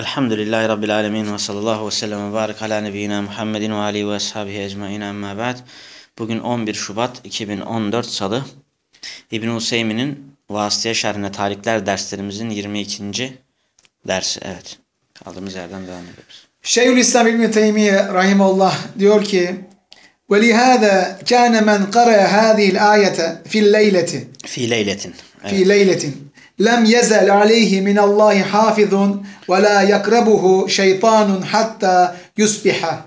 Elhamdülillahi Rabbil Alemin ve sallallahu ve sellem ve barik ala nebiyyina Muhammedin ve alihi ve ashabihi ecmain amma ba'd. Bugün 11 Şubat 2014 Salı. İbn Hüseyin'in Vasıtaya Şerhine Tarikler derslerimizin 22. dersi. Evet. Kaldığımız yerden devam ediyoruz. Şeyhülislam İbn Teymiye rahimehullah diyor ki: "Ve كان من قرأ هذه الآية في الليلة Fi leyletin. Evet. في lem yezel aleyhi min Allahi hafizun ve la yakrabuhu şeytanun hatta yusbiha.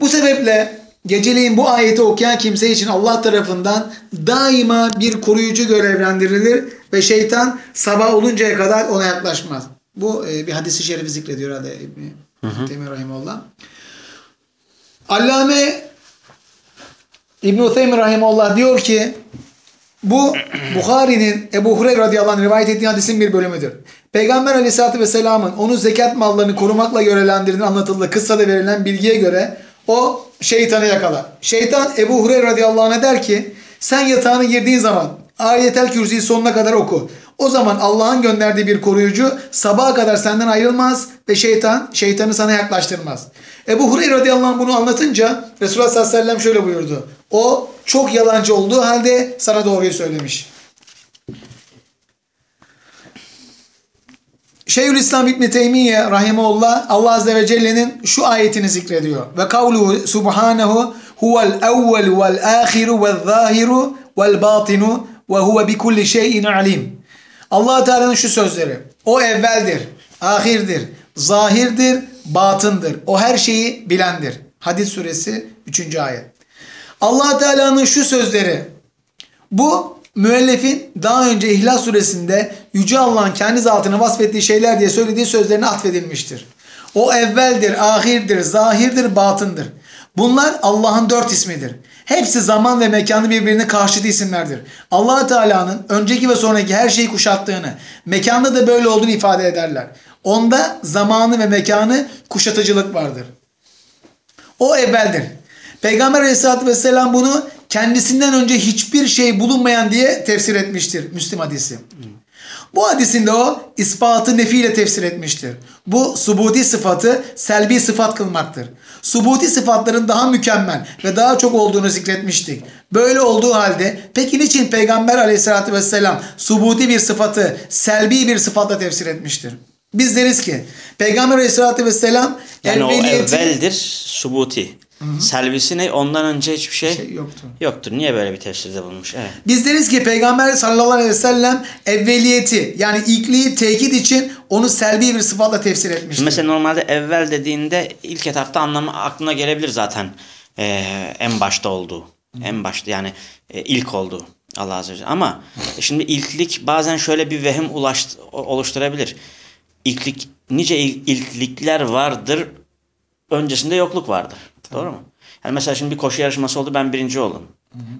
Bu sebeple geceliğin bu ayeti okuyan kimse için Allah tarafından daima bir koruyucu görevlendirilir ve şeytan sabah oluncaya kadar ona yaklaşmaz. Bu e, bir hadisi şerifi zikrediyor herhalde İbni Temir Rahimullah. Allame İbn-i Uthaymin Rahimullah diyor ki bu Bukhari'nin Ebu Hureyre radıyallahu anh rivayet ettiği hadisin bir bölümüdür. Peygamber aleyhissalatü vesselamın onu zekat mallarını korumakla görevlendirdiğini anlatıldığı kıssada verilen bilgiye göre o şeytanı yakalar. Şeytan Ebu Hureyre radıyallahu anh'a der ki sen yatağına girdiğin zaman ayetel kürsüyü sonuna kadar oku. O zaman Allah'ın gönderdiği bir koruyucu sabaha kadar senden ayrılmaz ve şeytan şeytanı sana yaklaştırmaz. Ebu Hureyre radıyallahu anh bunu anlatınca Resulullah sallallahu aleyhi ve sellem şöyle buyurdu. O çok yalancı olduğu halde sana doğruyu söylemiş. Şeyhülislam İbn Teymiye rahimehullah Allah azze ve celle'nin şu ayetini zikrediyor. Ve kavluhu subhanahu huvel evvel vel ahiru vel zahiru vel batinu ve huve bi kulli şeyin alim. Allah Teala'nın şu sözleri. O evveldir, ahirdir, zahirdir, batındır. O her şeyi bilendir. Hadis suresi 3. ayet. Allah Teala'nın şu sözleri. Bu müellifin daha önce İhlas suresinde Yüce Allah'ın kendi zatını vasfettiği şeyler diye söylediği sözlerine atfedilmiştir. O evveldir, ahirdir, zahirdir, batındır. Bunlar Allah'ın dört ismidir. Hepsi zaman ve mekanı birbirine karşıtı isimlerdir. allah Teala'nın önceki ve sonraki her şeyi kuşattığını, mekanda da böyle olduğunu ifade ederler. Onda zamanı ve mekanı kuşatıcılık vardır. O evveldir. Peygamber aleyhissalatü vesselam bunu kendisinden önce hiçbir şey bulunmayan diye tefsir etmiştir. Müslim hadisi. Bu hadisinde o ispatı nefiyle tefsir etmiştir. Bu subuti sıfatı selbi sıfat kılmaktır. Subuti sıfatların daha mükemmel ve daha çok olduğunu zikretmiştik. Böyle olduğu halde peki niçin Peygamber aleyhissalatü vesselam subuti bir sıfatı selbi bir sıfatla tefsir etmiştir? Biz deriz ki Peygamber aleyhissalatü vesselam Yani o evveldir subuti. Selvisi ne? Ondan önce hiçbir şey, Şey yoktu. yoktur. Niye böyle bir tefsirde bulmuş? Evet. Biz deriz ki Peygamber sallallahu aleyhi ve sellem evveliyeti yani ilkliği tekit için onu selbi bir sıfatla tefsir etmiştir. Mesela normalde evvel dediğinde ilk etapta anlamı aklına gelebilir zaten Ee, en başta olduğu. En başta yani e, ilk olduğu Allah Azze ve Celle. Ama şimdi ilklik bazen şöyle bir vehim ulaşt, o- oluşturabilir. İlklik, nice il- ilklikler vardır. Öncesinde yokluk vardır. Doğru mu? Yani mesela şimdi bir koşu yarışması oldu ben birinci oldum.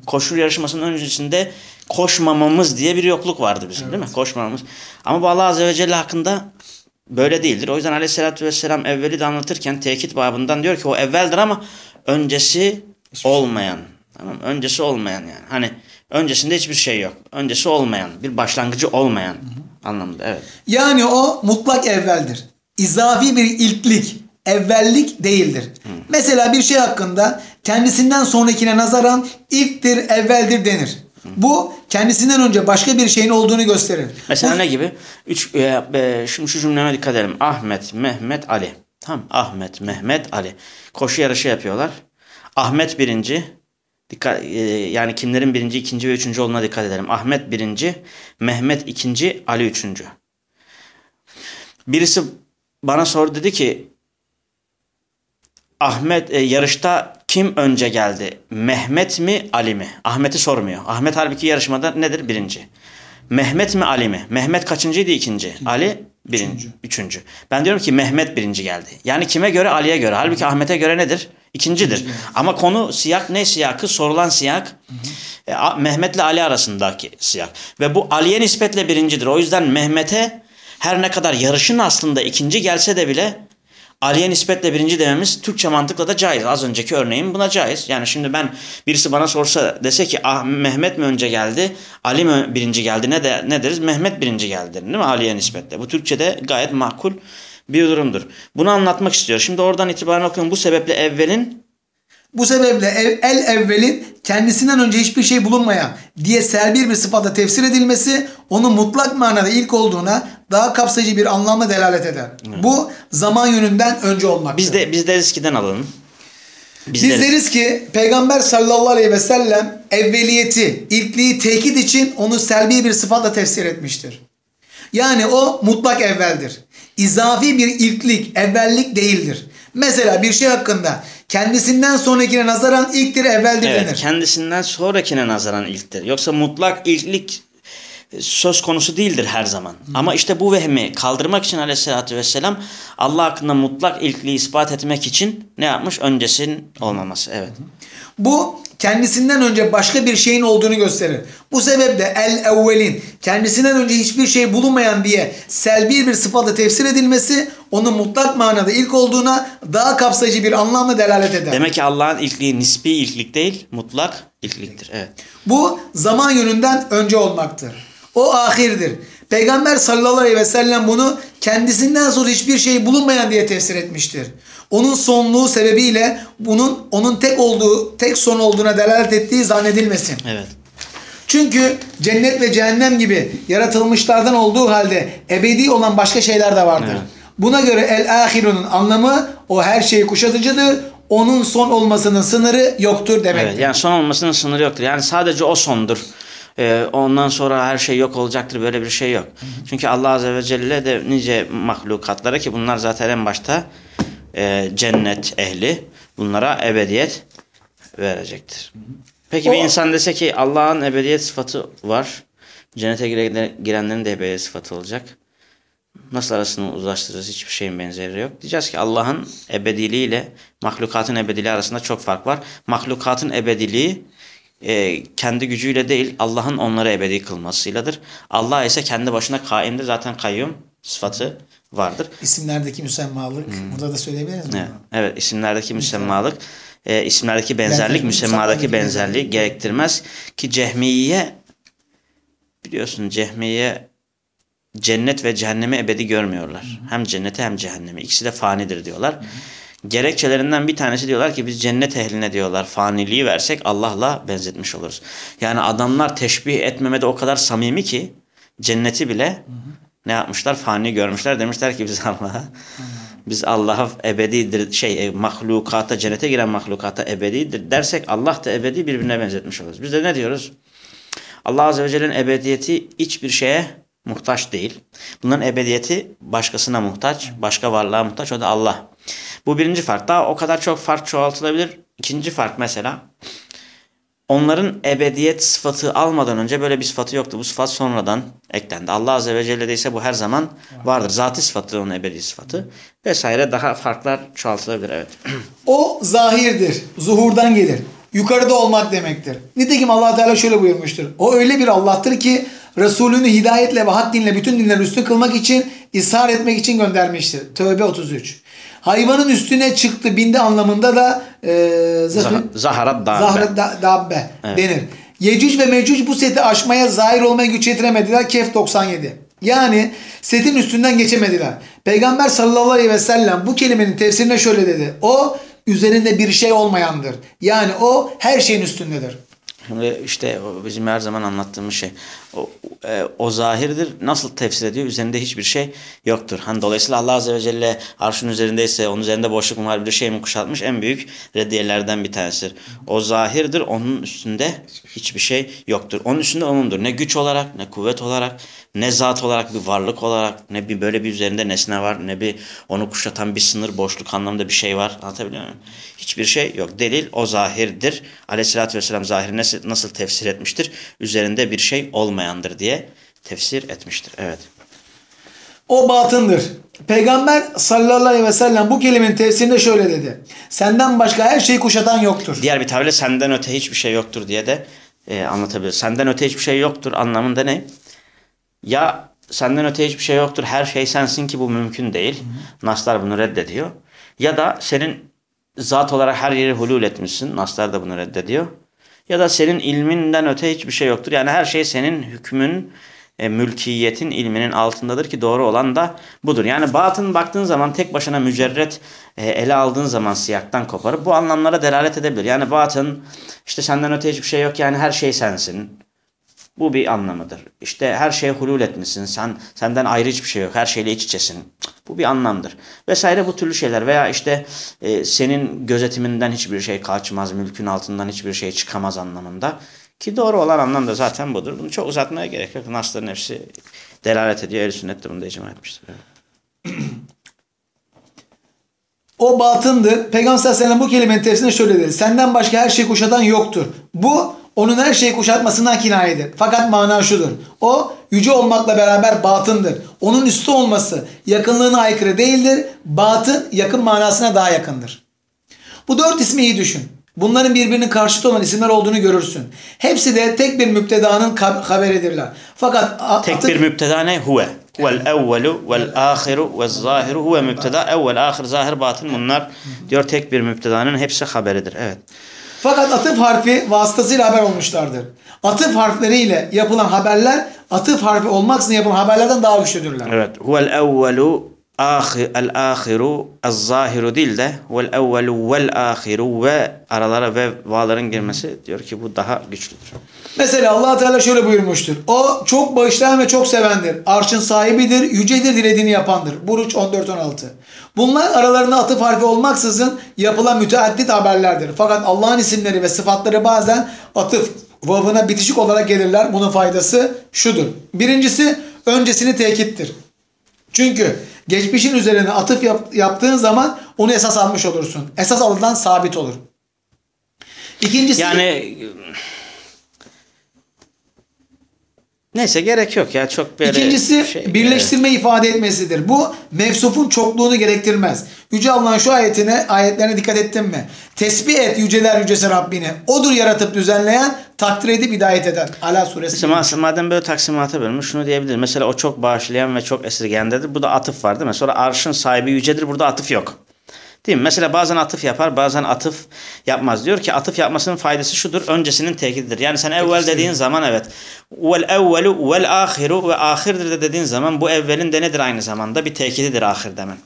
Koşu yarışmasının öncesinde koşmamamız diye bir yokluk vardı bizim değil mi? Koşmamamız. Ama bu Allah Azze ve Celle hakkında böyle değildir. O yüzden Aleyhisselatü Vesselam evveli de anlatırken tekit babından diyor ki o evveldir ama öncesi olmayan. Tamam? Öncesi olmayan yani. Hani öncesinde hiçbir şey yok. Öncesi olmayan, bir başlangıcı olmayan anlamında. Evet. Yani o mutlak evveldir. İzafi bir ilklik, evvellik değildir. Mesela bir şey hakkında kendisinden sonrakine nazaran ilktir, evveldir denir. Bu kendisinden önce başka bir şeyin olduğunu gösterir. Mesela Bu- ne gibi? Üç, e, e, şimdi şu cümleme dikkat edelim. Ahmet, Mehmet, Ali. Tamam Ahmet, Mehmet, Ali. Koşu yarışı yapıyorlar. Ahmet birinci. Dikkat, e, yani kimlerin birinci, ikinci ve üçüncü olduğuna dikkat edelim. Ahmet birinci, Mehmet ikinci, Ali üçüncü. Birisi bana sordu dedi ki Ahmet e, yarışta kim önce geldi? Mehmet mi Ali mi? Ahmet'i sormuyor. Ahmet halbuki yarışmada nedir? Birinci. Mehmet mi Ali mi? Mehmet kaçıncıydı? İkinci. Ali birinci. Üçüncü. Ben diyorum ki Mehmet birinci geldi. Yani kime göre? Ali'ye göre. Halbuki Ahmet'e göre nedir? İkincidir. Ama konu siyak ne siyakı? Sorulan siyak. E, A- Mehmet'le Ali arasındaki siyak. Ve bu Ali'ye nispetle birincidir. O yüzden Mehmet'e her ne kadar yarışın aslında ikinci gelse de bile Ali'ye nispetle birinci dememiz Türkçe mantıkla da caiz. Az önceki örneğim buna caiz. Yani şimdi ben birisi bana sorsa dese ki ah, Mehmet mi önce geldi, Ali mi birinci geldi ne de ne deriz? Mehmet birinci geldi değil mi Ali'ye nispetle. Bu Türkçe'de gayet makul bir durumdur. Bunu anlatmak istiyor. Şimdi oradan itibaren okuyun. Bu sebeple evvelin Bu sebeple ev- el evvelin kendisinden önce hiçbir şey bulunmayan diye serbil bir sıfatla tefsir edilmesi onun mutlak manada ilk olduğuna daha kapsayıcı bir anlamla delalet eder. Bu zaman yönünden önce olmaktır. biz de biz de eskiden alalım. Biz, Biz deriz- deriz ki Peygamber sallallahu aleyhi ve sellem evveliyeti, ilkliği tekit için onu selbi bir sıfatla tefsir etmiştir. Yani o mutlak evveldir. İzafi bir ilklik, evvellik değildir. Mesela bir şey hakkında kendisinden sonrakine nazaran ilktir, evveldir Evet, denir. kendisinden sonrakine nazaran ilktir. Yoksa mutlak ilklik söz konusu değildir her zaman. Ama işte bu vehmi kaldırmak için aleyhissalatü vesselam Allah hakkında mutlak ilkliği ispat etmek için ne yapmış? Öncesinin olmaması. Evet. Bu kendisinden önce başka bir şeyin olduğunu gösterir. Bu sebeple el evvelin kendisinden önce hiçbir şey bulunmayan diye selbi bir sıfatla tefsir edilmesi onun mutlak manada ilk olduğuna daha kapsayıcı bir anlamla delalet eder. Demek ki Allah'ın ilkliği nispi ilklik değil, mutlak ilkliktir. Evet. Bu zaman yönünden önce olmaktır. O ahirdir. Peygamber sallallahu aleyhi ve sellem bunu kendisinden sonra hiçbir şey bulunmayan diye tefsir etmiştir. Onun sonluğu sebebiyle bunun onun tek olduğu, tek son olduğuna delalet ettiği zannedilmesin. Evet. Çünkü cennet ve cehennem gibi yaratılmışlardan olduğu halde ebedi olan başka şeyler de vardır. Evet. Buna göre el ahirunun anlamı o her şeyi kuşatıcıdır. Onun son olmasının sınırı yoktur demektir. Evet, yani son olmasının sınırı yoktur. Yani sadece o sondur. Ee, ondan sonra her şey yok olacaktır. Böyle bir şey yok. Çünkü Allah Azze ve Celle de nice mahlukatlara ki bunlar zaten en başta e, cennet ehli bunlara ebediyet verecektir. Peki bir O- insan dese ki Allah'ın ebediyet sıfatı var. Cennete gire- girenlerin de ebediyet sıfatı olacak. Nasıl arasını uzlaştırırız? Hiçbir şeyin benzeri yok. Diyeceğiz ki Allah'ın ebediliği ile mahlukatın ebediliği arasında çok fark var. Mahlukatın ebediliği e, kendi gücüyle değil Allah'ın onları ebedi kılmasıyladır. Allah ise kendi başına kaimdir. Zaten kayyum sıfatı vardır. İsimlerdeki müsemmalık. Burada da söyleyebilir miyiz? Hmm. Evet, bunu? evet isimlerdeki müsemmalık, e, isimlerdeki benzerlik, Benzerlik, müsemmadaki benzerliği gerektirmez. Ki cehmiye biliyorsun cehmiye cennet ve cehennemi ebedi görmüyorlar. Hem cenneti hem cehennemi. İkisi de fanidir diyorlar. Gerekçelerinden bir tanesi diyorlar ki biz cennet ehline diyorlar faniliği versek Allah'la benzetmiş oluruz. Yani adamlar teşbih etmemede o kadar samimi ki cenneti bile ne yapmışlar? Fani görmüşler. Demişler ki biz Allah'a biz Allah'a ebedidir şey e, mahlukata cennete giren mahlukata ebedidir dersek Allah da ebedi birbirine benzetmiş oluruz. Biz de ne diyoruz? Allah Azze ve Celle'nin ebediyeti hiçbir şeye muhtaç değil. Bunların ebediyeti başkasına muhtaç, başka varlığa muhtaç. O da Allah. Bu birinci fark. Daha o kadar çok fark çoğaltılabilir. İkinci fark mesela onların ebediyet sıfatı almadan önce böyle bir sıfatı yoktu. Bu sıfat sonradan eklendi. Allah Azze ve Celle'de ise bu her zaman vardır. Zati sıfatı onun ebedi sıfatı. Vesaire daha farklar çoğaltılabilir. Evet. O zahirdir. Zuhurdan gelir. Yukarıda olmak demektir. Nitekim allah Teala şöyle buyurmuştur. O öyle bir Allah'tır ki Resulünü hidayetle ve hak dinle bütün dinler üstün kılmak için, ishar etmek için göndermiştir. Tövbe 33. Hayvanın üstüne çıktı bindi anlamında da e, Zah- Zaharat dabbe. Da, dabbe denir. Yecüc ve Mecüc bu seti aşmaya, zahir olmaya güç yetiremediler. Kehf 97. Yani setin üstünden geçemediler. Peygamber sallallahu aleyhi ve sellem bu kelimenin tefsirine şöyle dedi. O üzerinde bir şey olmayandır. Yani o her şeyin üstündedir. Şimdi işte bizim her zaman anlattığımız şey. O, e, o zahirdir. Nasıl tefsir ediyor? Üzerinde hiçbir şey yoktur. Hani dolayısıyla Allah Azze ve Celle arşın üzerindeyse onun üzerinde boşluk mu var bir şey mi kuşatmış? En büyük reddiyelerden bir tanesidir. O zahirdir. Onun üstünde hiçbir şey yoktur. Onun üstünde onundur. Ne güç olarak, ne kuvvet olarak, ne zat olarak, bir varlık olarak, ne bir böyle bir üzerinde nesne var, ne bir onu kuşatan bir sınır, boşluk anlamında bir şey var. Anlatabiliyor muyum? Hiçbir şey yok. Delil o zahirdir. Aleyhissalatü vesselam zahiri nasıl, nasıl tefsir etmiştir? Üzerinde bir şey olmayandır diye tefsir etmiştir. Evet. O batındır. Peygamber sallallahu aleyhi ve sellem bu kelimenin tefsirinde şöyle dedi. Senden başka her şeyi kuşatan yoktur. Diğer bir tabirle senden öte hiçbir şey yoktur diye de e, anlatabilir. Senden öte hiçbir şey yoktur anlamında ne? Ya senden öte hiçbir şey yoktur her şey sensin ki bu mümkün değil. Naslar bunu reddediyor. Ya da senin zat olarak her yeri hulul etmişsin. Naslar da bunu reddediyor. Ya da senin ilminden öte hiçbir şey yoktur. Yani her şey senin hükmün e, mülkiyetin ilminin altındadır ki doğru olan da budur. Yani batın baktığın zaman tek başına mücerret e, ele aldığın zaman siyaktan koparıp bu anlamlara delalet edebilir. Yani batın işte senden öte hiçbir şey yok yani her şey sensin. Bu bir anlamıdır. İşte her şeye hulul etmişsin. Sen senden ayrı hiçbir şey yok. Her şeyle iç içesin. Bu bir anlamdır. Vesaire bu türlü şeyler veya işte e, senin gözetiminden hiçbir şey kaçmaz, mülkün altından hiçbir şey çıkamaz anlamında. Ki doğru olan anlam da zaten budur. Bunu çok uzatmaya gerek yok. Nasların hepsi delalet ediyor. Ehl-i sünnet de bunu da icma etmiştir. O batındır. Peygamber sallallahu aleyhi ve sellem bu kelimenin tefsirinde şöyle dedi. Senden başka her şeyi kuşatan yoktur. Bu onun her şeyi kuşatmasından kinayedir. Fakat mana şudur. O yüce olmakla beraber batındır. Onun üstü olması yakınlığına aykırı değildir. Batın yakın manasına daha yakındır. Bu dört ismi iyi düşün. Bunların birbirinin karşıtı olan isimler olduğunu görürsün. Hepsi de tek bir müptedanın haberidirler. Fakat Tek bir müpteda ne? Huve. Vel evvelu vel ahiru vel zahiru huve müpteda. Evvel, ahir, zahir, batın bunlar diyor tek bir müptedanın hepsi haberidir. Evet. Fakat atıf harfi vasıtasıyla haber olmuşlardır. Atıf harfleriyle yapılan haberler atıf harfi olmaksızın yapılan haberlerden daha güçlüdürler. Evet. Huvel evvelu ahir, el ahiru el zahiru değil de vel evvelu vel ahiru ve aralara ve vaların girmesi diyor ki bu daha güçlüdür. Mesela allah Teala şöyle buyurmuştur. O çok bağışlayan ve çok sevendir. Arşın sahibidir, yücedir, dilediğini yapandır. Buruç 14-16. Bunlar aralarında atıf harfi olmaksızın yapılan müteaddit haberlerdir. Fakat Allah'ın isimleri ve sıfatları bazen atıf vavına bitişik olarak gelirler. Bunun faydası şudur. Birincisi öncesini tekittir. Çünkü geçmişin üzerine atıf yap- yaptığın zaman onu esas almış olursun. Esas alınan sabit olur. İkincisi Yani neyse gerek yok ya çok böyle İkincisi şey- birleştirme ifade etmesidir. Bu mevsufun çokluğunu gerektirmez. Yüce Allah'ın şu ayetine, ayetlerine dikkat ettin mi? Tesbih et yüceler yücesi Rabbini. Odur yaratıp düzenleyen, takdir edip hidayet eden. Ala suresi. Mas- madem böyle taksimata bölünmüş şunu diyebiliriz. Mesela o çok bağışlayan ve çok esirgendedir. Bu da atıf var değil mi? Sonra arşın sahibi yücedir. Burada atıf yok. Değil mi? Mesela bazen atıf yapar, bazen atıf yapmaz. Diyor ki atıf yapmasının faydası şudur. Öncesinin tekididir. Yani sen evvel dediğin zaman evet. Vel evvelu vel ahiru ve ahirdir de dediğin zaman bu evvelin de nedir aynı zamanda? Bir tekididir ahir demen.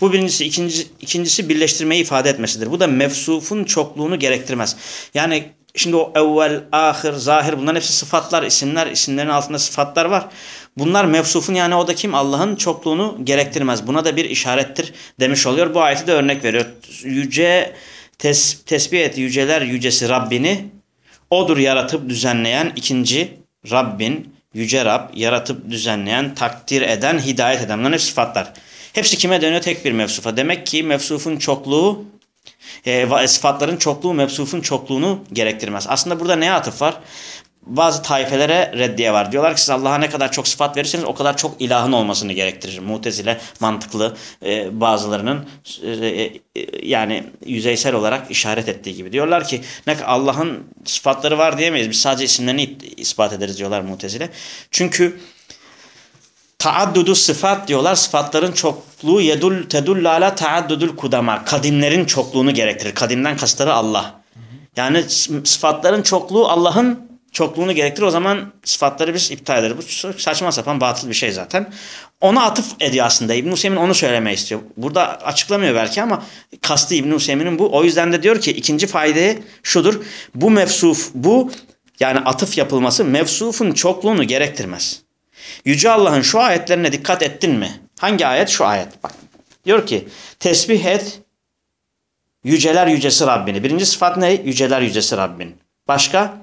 Bu birincisi. ikinci, ikincisi birleştirmeyi ifade etmesidir. Bu da mefsufun çokluğunu gerektirmez. Yani Şimdi o evvel, ahir, zahir bunların hepsi sıfatlar, isimler, isimlerin altında sıfatlar var. Bunlar mevsufun yani o da kim? Allah'ın çokluğunu gerektirmez. Buna da bir işarettir demiş oluyor. Bu ayeti de örnek veriyor. Yüce tes, tesbih et yüceler yücesi Rabbini odur yaratıp düzenleyen ikinci Rabbin, yüce Rab, yaratıp düzenleyen, takdir eden, hidayet eden. Bunların hepsi sıfatlar. Hepsi kime dönüyor? Tek bir mevsufa. Demek ki mevsufun çokluğu e, sıfatların çokluğu mevsufun çokluğunu gerektirmez. Aslında burada neye atıf var? Bazı taifelere reddiye var. Diyorlar ki siz Allah'a ne kadar çok sıfat verirseniz o kadar çok ilahın olmasını gerektirir. Mutezile mantıklı e, bazılarının e, e, yani yüzeysel olarak işaret ettiği gibi. Diyorlar ki Allah'ın sıfatları var diyemeyiz. Biz sadece isimlerini ispat ederiz diyorlar Mutezile. Çünkü Taaddudu sıfat diyorlar. Sıfatların çokluğu yedul tedullu ala taaddudul kudama. Kadimlerin çokluğunu gerektirir. Kadimden kastları Allah. Yani sıfatların çokluğu Allah'ın çokluğunu gerektirir. O zaman sıfatları biz iptal ederiz. Bu saçma sapan batıl bir şey zaten. Ona atıf ediyor aslında. İbn Hüseyin onu söylemeyi istiyor. Burada açıklamıyor belki ama kastı İbn Hüseyin'in bu. O yüzden de diyor ki ikinci faydayı şudur. Bu mefsuf, bu yani atıf yapılması mevsufun çokluğunu gerektirmez. Yüce Allah'ın şu ayetlerine dikkat ettin mi? Hangi ayet? Şu ayet. Bak. Diyor ki tesbih et yüceler yücesi Rabbini. Birinci sıfat ne? Yüceler yücesi Rabbin. Başka?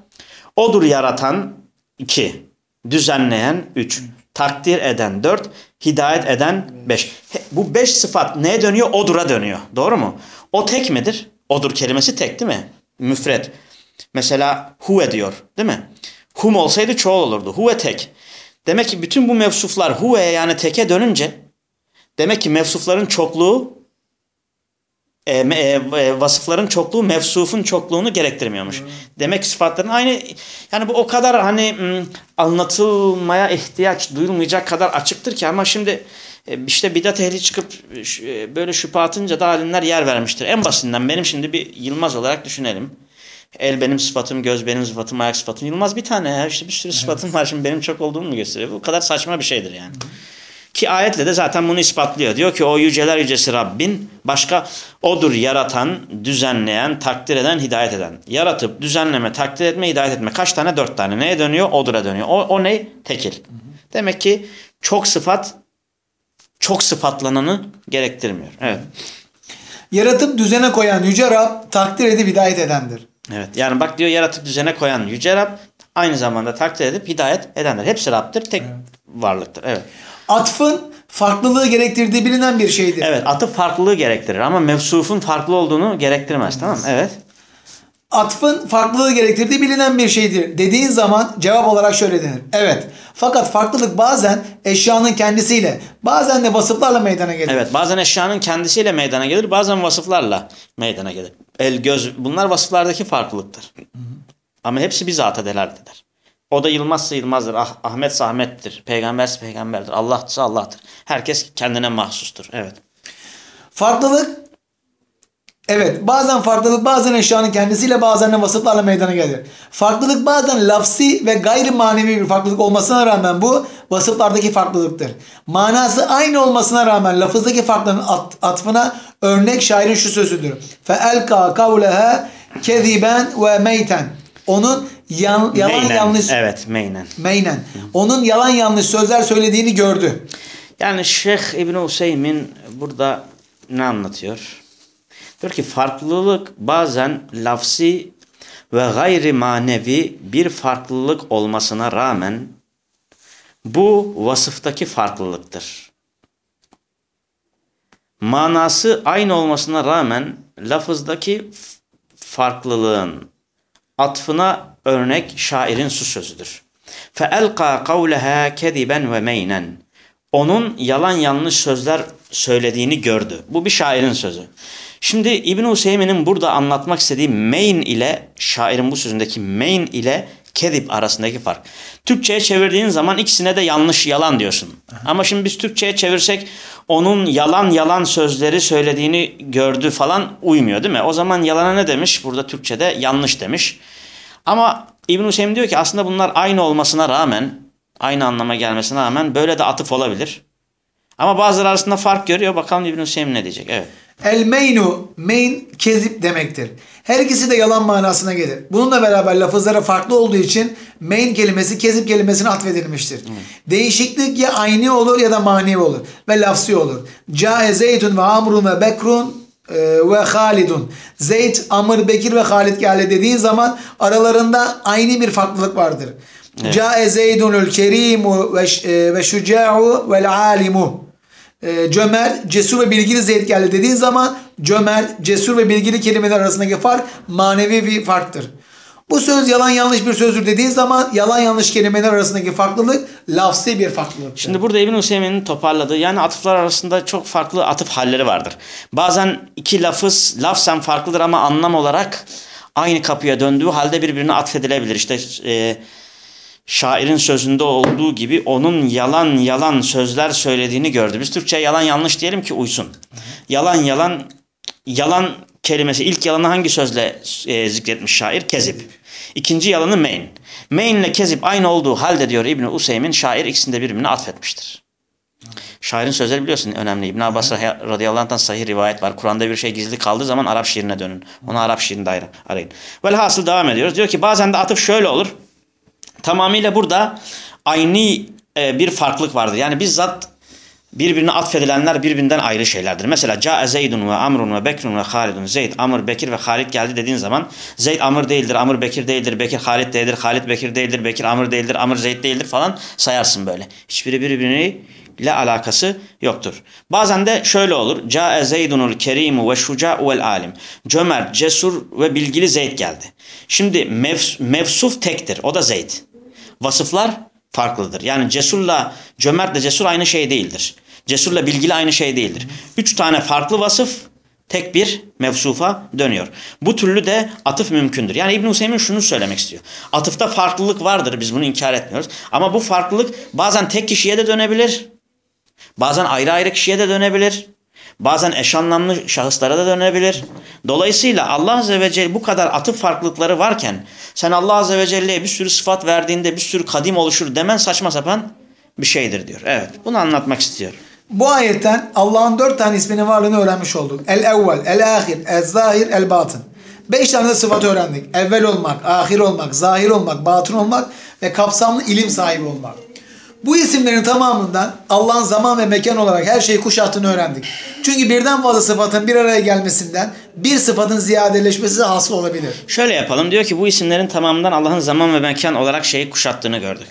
Odur yaratan iki. Düzenleyen üç. Takdir eden dört. Hidayet eden beş. Bu beş sıfat neye dönüyor? Odur'a dönüyor. Doğru mu? O tek midir? Odur kelimesi tek değil mi? Müfred. Mesela huve diyor değil mi? Hum olsaydı çoğul olurdu. Huve tek. Demek ki bütün bu mevsuflar huve'ye yani teke dönünce demek ki mevsufların çokluğu e, e, e, vasıfların çokluğu mevsufun çokluğunu gerektirmiyormuş. Demek ki sıfatların aynı yani bu o kadar hani m, anlatılmaya ihtiyaç duyulmayacak kadar açıktır ki ama şimdi e, işte bidat ehli çıkıp e, böyle şüphe atınca da alimler yer vermiştir. En basitinden benim şimdi bir Yılmaz olarak düşünelim. El benim sıfatım, göz benim sıfatım, ayak sıfatım. Yılmaz bir tane ya. İşte bir sürü sıfatım var. Şimdi benim çok olduğumu mu gösteriyor? Bu kadar saçma bir şeydir yani. Ki ayetle de zaten bunu ispatlıyor. Diyor ki o yüceler yücesi Rabbin başka odur yaratan, düzenleyen, takdir eden, hidayet eden. Yaratıp, düzenleme, takdir etme, hidayet etme. Kaç tane? Dört tane. Neye dönüyor? Odur'a dönüyor. O, o ne? Tekil. Demek ki çok sıfat çok sıfatlananı gerektirmiyor. Evet. Yaratıp düzene koyan Yüce Rab takdir edip hidayet edendir. Evet. Yani bak diyor yaratıp düzene koyan yüce Rab aynı zamanda takdir edip hidayet edenler. Hepsi Rab'dır. Tek varlıktır. Evet. Atfın farklılığı gerektirdiği bilinen bir şeydir. Evet. Atıf farklılığı gerektirir ama mevsufun farklı olduğunu gerektirmez. Tamam mı? Evet. Atfın farklılığı gerektirdiği bilinen bir şeydir. Dediğin zaman cevap olarak şöyle denir. Evet. Fakat farklılık bazen eşyanın kendisiyle, bazen de vasıflarla meydana gelir. Evet. Bazen eşyanın kendisiyle meydana gelir. Bazen vasıflarla meydana gelir. El, göz bunlar vasıflardaki farklılıktır. Ama hepsi bir zata delalet eder. O da Yılmazsa Yılmaz'dır. Ah, Ahmetse Ahmet'tir. Peygamberse Peygamber'dir. Allah'sa Allah'tır. Herkes kendine mahsustur. Evet. Farklılık Evet bazen farklılık bazen eşyanın kendisiyle bazen de vasıflarla meydana gelir. Farklılık bazen lafsi ve gayri manevi bir farklılık olmasına rağmen bu vasıflardaki farklılıktır. Manası aynı olmasına rağmen lafızdaki farklılığın at, atfına örnek şairin şu sözüdür. فَاَلْقَى قَوْلَهَا كَذِبًا ve meyten. Onun yan, yalan Meynen. yanlış Evet. Meynen. meynen. Onun yalan yanlış sözler söylediğini gördü. Yani Şeyh İbn Hüseyin burada ne anlatıyor? Diyor ki farklılık bazen lafsi ve gayri manevi bir farklılık olmasına rağmen bu vasıftaki farklılıktır. Manası aynı olmasına rağmen lafızdaki farklılığın atfına örnek şairin su sözüdür. فَاَلْقَى قَوْلَهَا كَذِبًا وَمَيْنًا Onun yalan yanlış sözler söylediğini gördü. Bu bir şairin sözü. Şimdi İbn Hüseyin'in burada anlatmak istediği main ile şairin bu sözündeki main ile kedip arasındaki fark. Türkçe'ye çevirdiğin zaman ikisine de yanlış yalan diyorsun. Ama şimdi biz Türkçe'ye çevirsek onun yalan yalan sözleri söylediğini gördü falan uymuyor değil mi? O zaman yalana ne demiş? Burada Türkçe'de yanlış demiş. Ama İbn Hüseyin diyor ki aslında bunlar aynı olmasına rağmen, aynı anlama gelmesine rağmen böyle de atıf olabilir. Ama bazıları arasında fark görüyor. Bakalım İbn Hüseyin ne diyecek? Evet. El meynu, meyn kezip demektir. Her ikisi de yalan manasına gelir. Bununla beraber lafızları farklı olduğu için meyn kelimesi kezip kelimesine atfedilmiştir. Değişiklik ya ayni olur ya da manevi olur ve lafsi olur. Cae Zeydun ve Amrun ve Bekrun e, ve Halidun. Zeyd, Amr, Bekir ve Halid geldi dediğin zaman aralarında aynı bir farklılık vardır. Cae Zeydunul kerimu ve, e, ve şuca'u vel alimu. E, cömert, cesur ve bilgili Zeyd geldi dediğin zaman cömert, cesur ve bilgili kelimeler arasındaki fark manevi bir farktır. Bu söz yalan yanlış bir sözdür dediğin zaman yalan yanlış kelimeler arasındaki farklılık lafsi bir farklılıktır. Şimdi burada İbn Hüseyin'in toparladığı yani atıflar arasında çok farklı atıf halleri vardır. Bazen iki lafız lafzen farklıdır ama anlam olarak aynı kapıya döndüğü halde birbirine atfedilebilir. İşte e, şairin sözünde olduğu gibi onun yalan yalan sözler söylediğini gördü. Biz Türkçe yalan yanlış diyelim ki uysun. Yalan yalan yalan kelimesi ilk yalanı hangi sözle e, zikretmiş şair? Kezip. İkinci yalanı meyn. Meyn ile kezip aynı olduğu halde diyor İbni Useymin şair ikisini de birbirine atfetmiştir. Şairin sözleri biliyorsun önemli. İbn Abbas radıyallahu anh'tan sahih rivayet var. Kur'an'da bir şey gizli kaldığı zaman Arap şiirine dönün. Onu Arap şiirinde arayın. Velhasıl devam ediyoruz. Diyor ki bazen de atıf şöyle olur. Tamamıyla burada aynı e, bir farklılık vardır. Yani bizzat birbirine atfedilenler birbirinden ayrı şeylerdir. Mesela Ca'e Zeydun ve Amrun ve Bekrun ve Halidun. Zeyd, Amr, Bekir ve Halid geldi dediğin zaman Zeyd Amr değildir, Amr Bekir değildir, Bekir Halid değildir, Halid Bekir değildir, Bekir Amr değildir, Amr Zeyd değildir falan sayarsın böyle. Hiçbiri birbiriyle alakası yoktur. Bazen de şöyle olur. Ca'e Zeydunul Kerimu ve Şuca'u vel Alim. Cömert, cesur ve bilgili Zeyd geldi. Şimdi mevs- mevsuf tektir. O da Zeyd. Vasıflar farklıdır. Yani cesurla cömertle cesur aynı şey değildir. Cesurla bilgili aynı şey değildir. Üç tane farklı vasıf tek bir mevsufa dönüyor. Bu türlü de atıf mümkündür. Yani İbn Hüseyin şunu söylemek istiyor. Atıfta farklılık vardır. Biz bunu inkar etmiyoruz. Ama bu farklılık bazen tek kişiye de dönebilir. Bazen ayrı ayrı kişiye de dönebilir. Bazen eş anlamlı şahıslara da dönebilir. Dolayısıyla Allah Azze ve Celle bu kadar atıf farklılıkları varken sen Allah Azze ve Celle'ye bir sürü sıfat verdiğinde bir sürü kadim oluşur demen saçma sapan bir şeydir diyor. Evet bunu anlatmak istiyor. Bu ayetten Allah'ın dört tane isminin varlığını öğrenmiş olduk. El-evvel, el-ahir, el-zahir, el-batın. Beş tane de sıfat öğrendik. Evvel olmak, ahir olmak, zahir olmak, batın olmak ve kapsamlı ilim sahibi olmak. Bu isimlerin tamamından Allah'ın zaman ve mekan olarak her şeyi kuşattığını öğrendik. Çünkü birden fazla sıfatın bir araya gelmesinden bir sıfatın ziyadeleşmesi hasıl olabilir. Şöyle yapalım diyor ki bu isimlerin tamamından Allah'ın zaman ve mekan olarak şeyi kuşattığını gördük.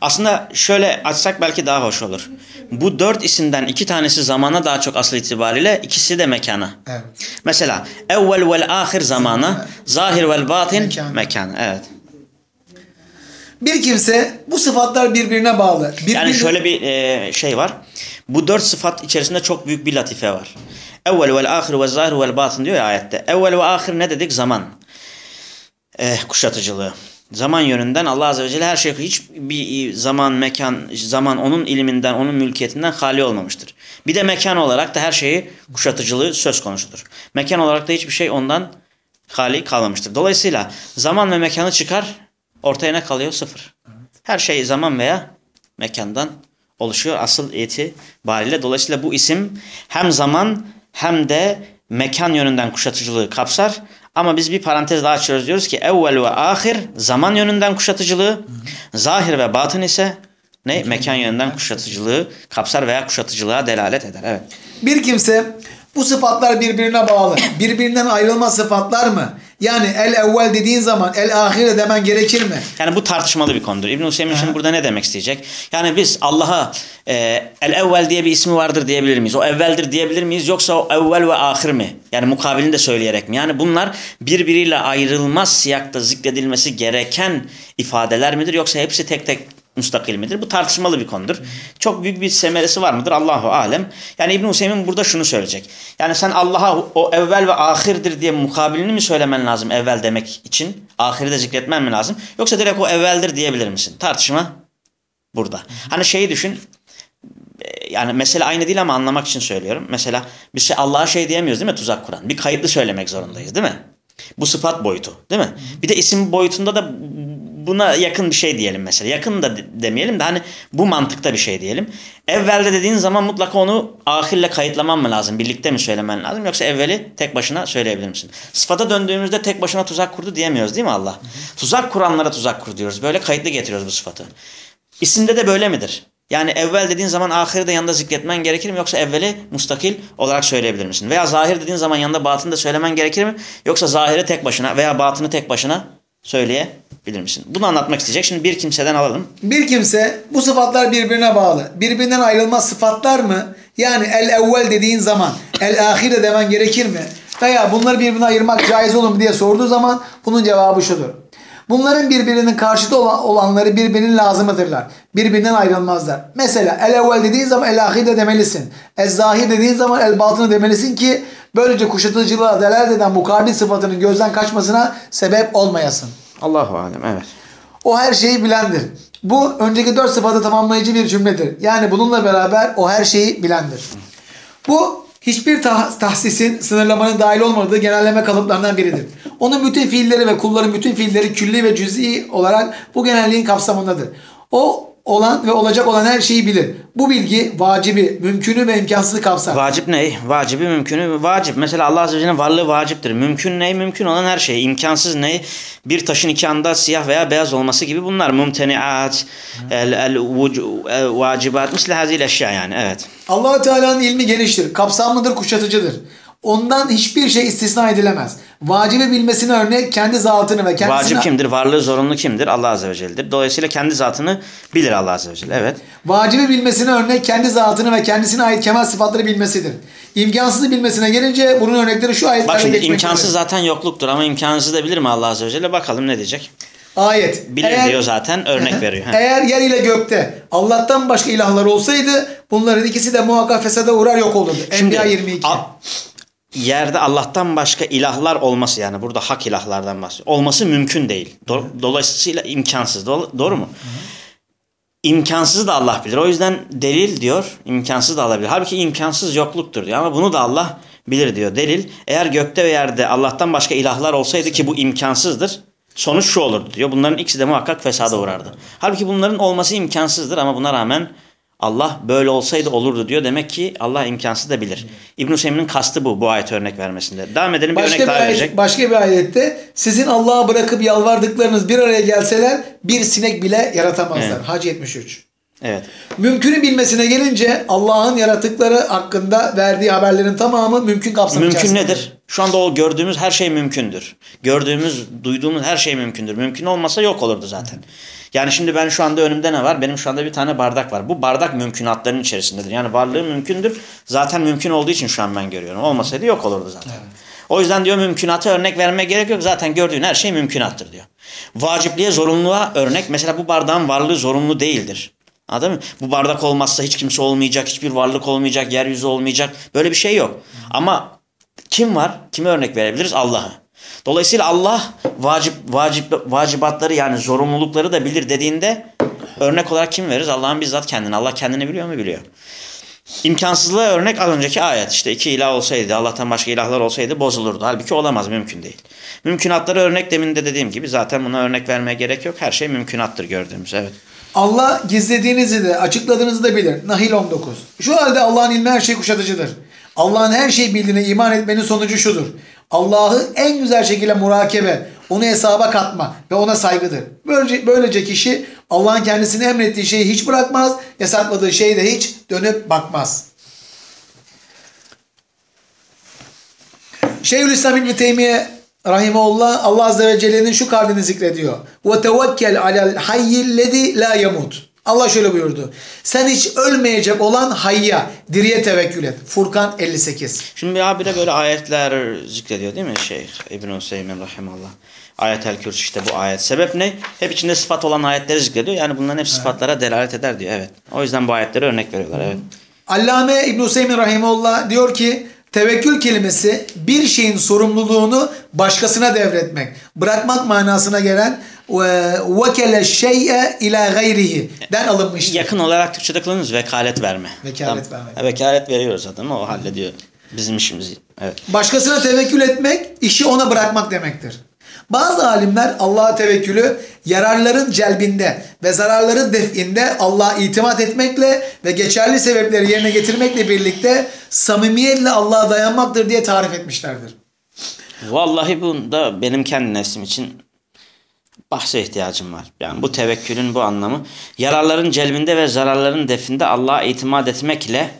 Aslında şöyle açsak belki daha hoş olur. Bu dört isimden iki tanesi zamana daha çok asıl itibariyle ikisi de mekana. Evet. Mesela evvel vel ahir zamana, zahir vel batin Mekan. mekan. Evet. Bir kimse bu sıfatlar birbirine bağlı. Birbirine... Yani şöyle bir e, şey var. Bu dört sıfat içerisinde çok büyük bir latife var. Evvel vel ahir ve zahir vel batin diyor ya ayette. Evvel ve ahir ne dedik? Zaman. E, kuşatıcılığı. Zaman yönünden Allah Azze ve Celle her şey hiç bir zaman, mekan, zaman onun ilminden, onun mülkiyetinden hali olmamıştır. Bir de mekan olarak da her şeyi kuşatıcılığı söz konusudur. Mekan olarak da hiçbir şey ondan hali kalmamıştır. Dolayısıyla zaman ve mekanı çıkar, ortaya ne kalıyor? Sıfır. Her şey zaman veya mekandan oluşuyor asıl itibariyle. Dolayısıyla bu isim hem zaman hem de mekan yönünden kuşatıcılığı kapsar. Ama biz bir parantez daha açıyoruz diyoruz ki evvel ve ahir zaman yönünden kuşatıcılığı, zahir ve batın ise ne? Mekan yönünden kuşatıcılığı kapsar veya kuşatıcılığa delalet eder. Evet. Bir kimse bu sıfatlar birbirine bağlı. Birbirinden ayrılmaz sıfatlar mı? Yani el evvel dediğin zaman el ahire demen gerekir mi? Yani bu tartışmalı bir konudur. İbn Hüseyin şimdi burada ne demek isteyecek? Yani biz Allah'a e, el evvel diye bir ismi vardır diyebilir miyiz? O evveldir diyebilir miyiz? Yoksa o evvel ve ahir mi? Yani mukabilini de söyleyerek mi? Yani bunlar birbiriyle ayrılmaz siyakta zikredilmesi gereken ifadeler midir? Yoksa hepsi tek tek müstakil midir? Bu tartışmalı bir konudur. Çok büyük bir semeresi var mıdır? Allahu alem. Yani İbn Hüseyin burada şunu söyleyecek. Yani sen Allah'a o evvel ve ahirdir diye mukabilini mi söylemen lazım evvel demek için? Ahiri de zikretmen mi lazım? Yoksa direkt o evveldir diyebilir misin? Tartışma burada. Hani şeyi düşün. Yani mesele aynı değil ama anlamak için söylüyorum. Mesela biz şey, Allah'a şey diyemiyoruz değil mi tuzak kuran? Bir kayıtlı söylemek zorundayız değil mi? Bu sıfat boyutu değil mi? Bir de isim boyutunda da buna yakın bir şey diyelim mesela. Yakın da de- demeyelim de hani bu mantıkta bir şey diyelim. Evvelde dediğin zaman mutlaka onu ahirle kayıtlaman mı lazım? Birlikte mi söylemen lazım? Yoksa evveli tek başına söyleyebilir misin? Sıfata döndüğümüzde tek başına tuzak kurdu diyemiyoruz değil mi Allah? Tuzak kuranlara tuzak kur diyoruz. Böyle kayıtlı getiriyoruz bu sıfatı. İsimde de böyle midir? Yani evvel dediğin zaman ahiri de yanında zikretmen gerekir mi yoksa evveli mustakil olarak söyleyebilir misin? Veya zahir dediğin zaman yanında batını da söylemen gerekir mi? Yoksa zahiri tek başına veya batını tek başına söyleyebilir misin? Bunu anlatmak isteyecek. Şimdi bir kimseden alalım. Bir kimse bu sıfatlar birbirine bağlı. Birbirinden ayrılmaz sıfatlar mı? Yani el evvel dediğin zaman el ahire demen gerekir mi? Veya bunları birbirine ayırmak caiz olur mu diye sorduğu zaman bunun cevabı şudur. Bunların birbirinin karşıtı olan- olanları birbirinin lazımıdırlar. Birbirinden ayrılmazlar. Mesela el evvel dediğin zaman el ahir de demelisin. El zahir dediğin zaman el batını demelisin ki böylece kuşatıcılığa delalet eden mukabil sıfatının gözden kaçmasına sebep olmayasın. Allahu alem evet. O her şeyi bilendir. Bu önceki dört sıfatı tamamlayıcı bir cümledir. Yani bununla beraber o her şeyi bilendir. Bu hiçbir tah- tahsisin, sınırlamanın dahil olmadığı genelleme kalıplarından biridir. Onun bütün fiilleri ve kulların bütün fiilleri külli ve cüz'i olarak bu genelliğin kapsamındadır. O olan ve olacak olan her şeyi bilir. Bu bilgi vacibi, mümkünü ve imkansızı kapsar. Vacip ne? Vacibi mümkünü vacip. Mesela Allah Azze ve Celle'nin varlığı vaciptir. Mümkün ne? Mümkün olan her şey. İmkansız ne? Bir taşın iki anda siyah veya beyaz olması gibi bunlar. Mumteniat, el, el, vacibat, misli hazil eşya yani. Evet. allah Teala'nın ilmi geniştir, kapsamlıdır, kuşatıcıdır. Ondan hiçbir şey istisna edilemez. Vacibi bilmesine örnek kendi zatını ve kendisine... Vacip kimdir? Varlığı zorunlu kimdir? Allah Azze ve Celle'dir. Dolayısıyla kendi zatını bilir Allah Azze ve Celle. Evet. Vacibi bilmesine örnek kendi zatını ve kendisine ait kemal sıfatları bilmesidir. İmkansızı bilmesine gelince bunun örnekleri şu ayetlerde Bak şimdi imkansız zaten yokluktur ama imkansız da bilir mi Allah Azze ve Celle? Bakalım ne diyecek? Ayet. Bilir diyor zaten örnek veriyor. Eğer yer ile gökte Allah'tan başka ilahlar olsaydı bunların ikisi de muhakkak fesada uğrar yok olurdu. Enbiya 22. yerde Allah'tan başka ilahlar olması yani burada hak ilahlardan bahsediyor. Olması mümkün değil. Do- Dolayısıyla imkansız. Do- doğru mu? imkansızı da Allah bilir. O yüzden delil diyor imkansız da alabilir. Halbuki imkansız yokluktur diyor ama bunu da Allah bilir diyor. Delil eğer gökte ve yerde Allah'tan başka ilahlar olsaydı ki bu imkansızdır. Sonuç şu olurdu diyor. Bunların ikisi de muhakkak fesada uğrardı. Halbuki bunların olması imkansızdır ama buna rağmen Allah böyle olsaydı olurdu diyor. Demek ki Allah imkansız da bilir. İbn-i Semih'in kastı bu bu ayet örnek vermesinde. Devam edelim bir Başka örnek bir, daha ayet, verecek. başka bir ayette sizin Allah'a bırakıp yalvardıklarınız bir araya gelseler bir sinek bile yaratamazlar. Evet. Hac 73. Evet. Mümkünü bilmesine gelince Allah'ın yaratıkları hakkında verdiği haberlerin tamamı mümkün kapsamı Mümkün nedir? Şu anda o gördüğümüz her şey mümkündür. Gördüğümüz, duyduğumuz her şey mümkündür. Mümkün olmasa yok olurdu zaten. Yani şimdi ben şu anda önümde ne var? Benim şu anda bir tane bardak var. Bu bardak mümkünatların içerisindedir. Yani varlığı mümkündür. Zaten mümkün olduğu için şu an ben görüyorum. Olmasaydı yok olurdu zaten. O yüzden diyor mümkünata örnek vermeye gerek yok. Zaten gördüğün her şey mümkünattır diyor. Vacipliğe, zorunluluğa örnek. Mesela bu bardağın varlığı zorunlu değildir. Anladın mı? Bu bardak olmazsa hiç kimse olmayacak, hiçbir varlık olmayacak, yeryüzü olmayacak. Böyle bir şey yok. Ama kim var? Kime örnek verebiliriz? Allah'ı. Dolayısıyla Allah vacip, vacip, vacibatları yani zorunlulukları da bilir dediğinde örnek olarak kim veririz? Allah'ın bizzat kendini. Allah kendini biliyor mu? Biliyor. İmkansızlığa örnek az önceki ayet. İşte iki ilah olsaydı, Allah'tan başka ilahlar olsaydı bozulurdu. Halbuki olamaz, mümkün değil. Mümkünatları örnek deminde dediğim gibi zaten buna örnek vermeye gerek yok. Her şey mümkünattır gördüğümüz. Evet. Allah gizlediğinizi de açıkladığınızı da bilir. Nahil 19. Şu halde Allah'ın ilmi her şey kuşatıcıdır. Allah'ın her şeyi bildiğine iman etmenin sonucu şudur. Allah'ı en güzel şekilde murakebe, onu hesaba katma ve ona saygıdır. Böylece, böylece kişi Allah'ın kendisine emrettiği şeyi hiç bırakmaz, yasakladığı şeyi de hiç dönüp bakmaz. Şeyhülislam İbni Teymiye Rahimullah Allah Azze ve Celle'nin şu kavlini zikrediyor. Ve tevekkel alel hayyillezi la yamut. Allah şöyle buyurdu. Sen hiç ölmeyecek olan hayya, diriye tevekkül et. Furkan 58. Şimdi bir abi de böyle ayetler zikrediyor değil mi Şeyh İbn Hüseyin rahimallah. Ayetel Kürsü işte bu ayet. Sebep ne? Hep içinde sıfat olan ayetleri zikrediyor. Yani bunların hep sıfatlara delalet eder diyor. Evet. O yüzden bu ayetleri örnek veriyorlar. Evet. Allame İbn Hüseyin Rahimullah diyor ki tevekkül kelimesi bir şeyin sorumluluğunu başkasına devretmek, bırakmak manasına gelen vekele şey'e ila gayrihi den alınmıştır. Yakın olarak Türkçe'de kullanıyoruz vekalet verme. Vekalet vermek. Ha, vekalet veriyoruz adamı o hallediyor bizim işimizi. Evet. Başkasına tevekkül etmek, işi ona bırakmak demektir. Bazı alimler Allah'a tevekkülü yararların celbinde ve zararların definde Allah'a itimat etmekle ve geçerli sebepleri yerine getirmekle birlikte samimiyetle Allah'a dayanmaktır diye tarif etmişlerdir. Vallahi bunda benim kendi nefsim için bahse ihtiyacım var. Yani bu tevekkülün bu anlamı yararların celbinde ve zararların definde Allah'a itimat etmekle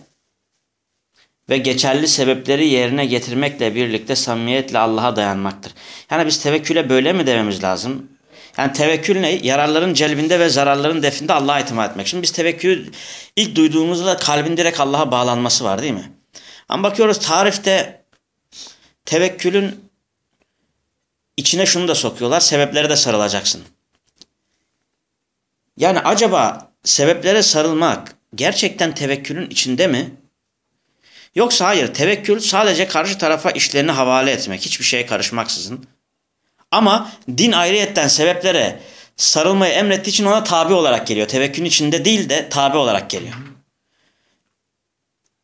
ve geçerli sebepleri yerine getirmekle birlikte samimiyetle Allah'a dayanmaktır. Yani biz tevekküle böyle mi dememiz lazım? Yani tevekkül ne? Yararların celbinde ve zararların definde Allah'a itimat etmek. Şimdi biz tevekkülü ilk duyduğumuzda kalbin direkt Allah'a bağlanması var değil mi? Ama bakıyoruz tarifte tevekkülün içine şunu da sokuyorlar. Sebeplere de sarılacaksın. Yani acaba sebeplere sarılmak gerçekten tevekkülün içinde mi? Yoksa hayır tevekkül sadece karşı tarafa işlerini havale etmek. Hiçbir şeye karışmaksızın. Ama din ayrıyetten sebeplere sarılmayı emrettiği için ona tabi olarak geliyor. Tevekkülün içinde değil de tabi olarak geliyor.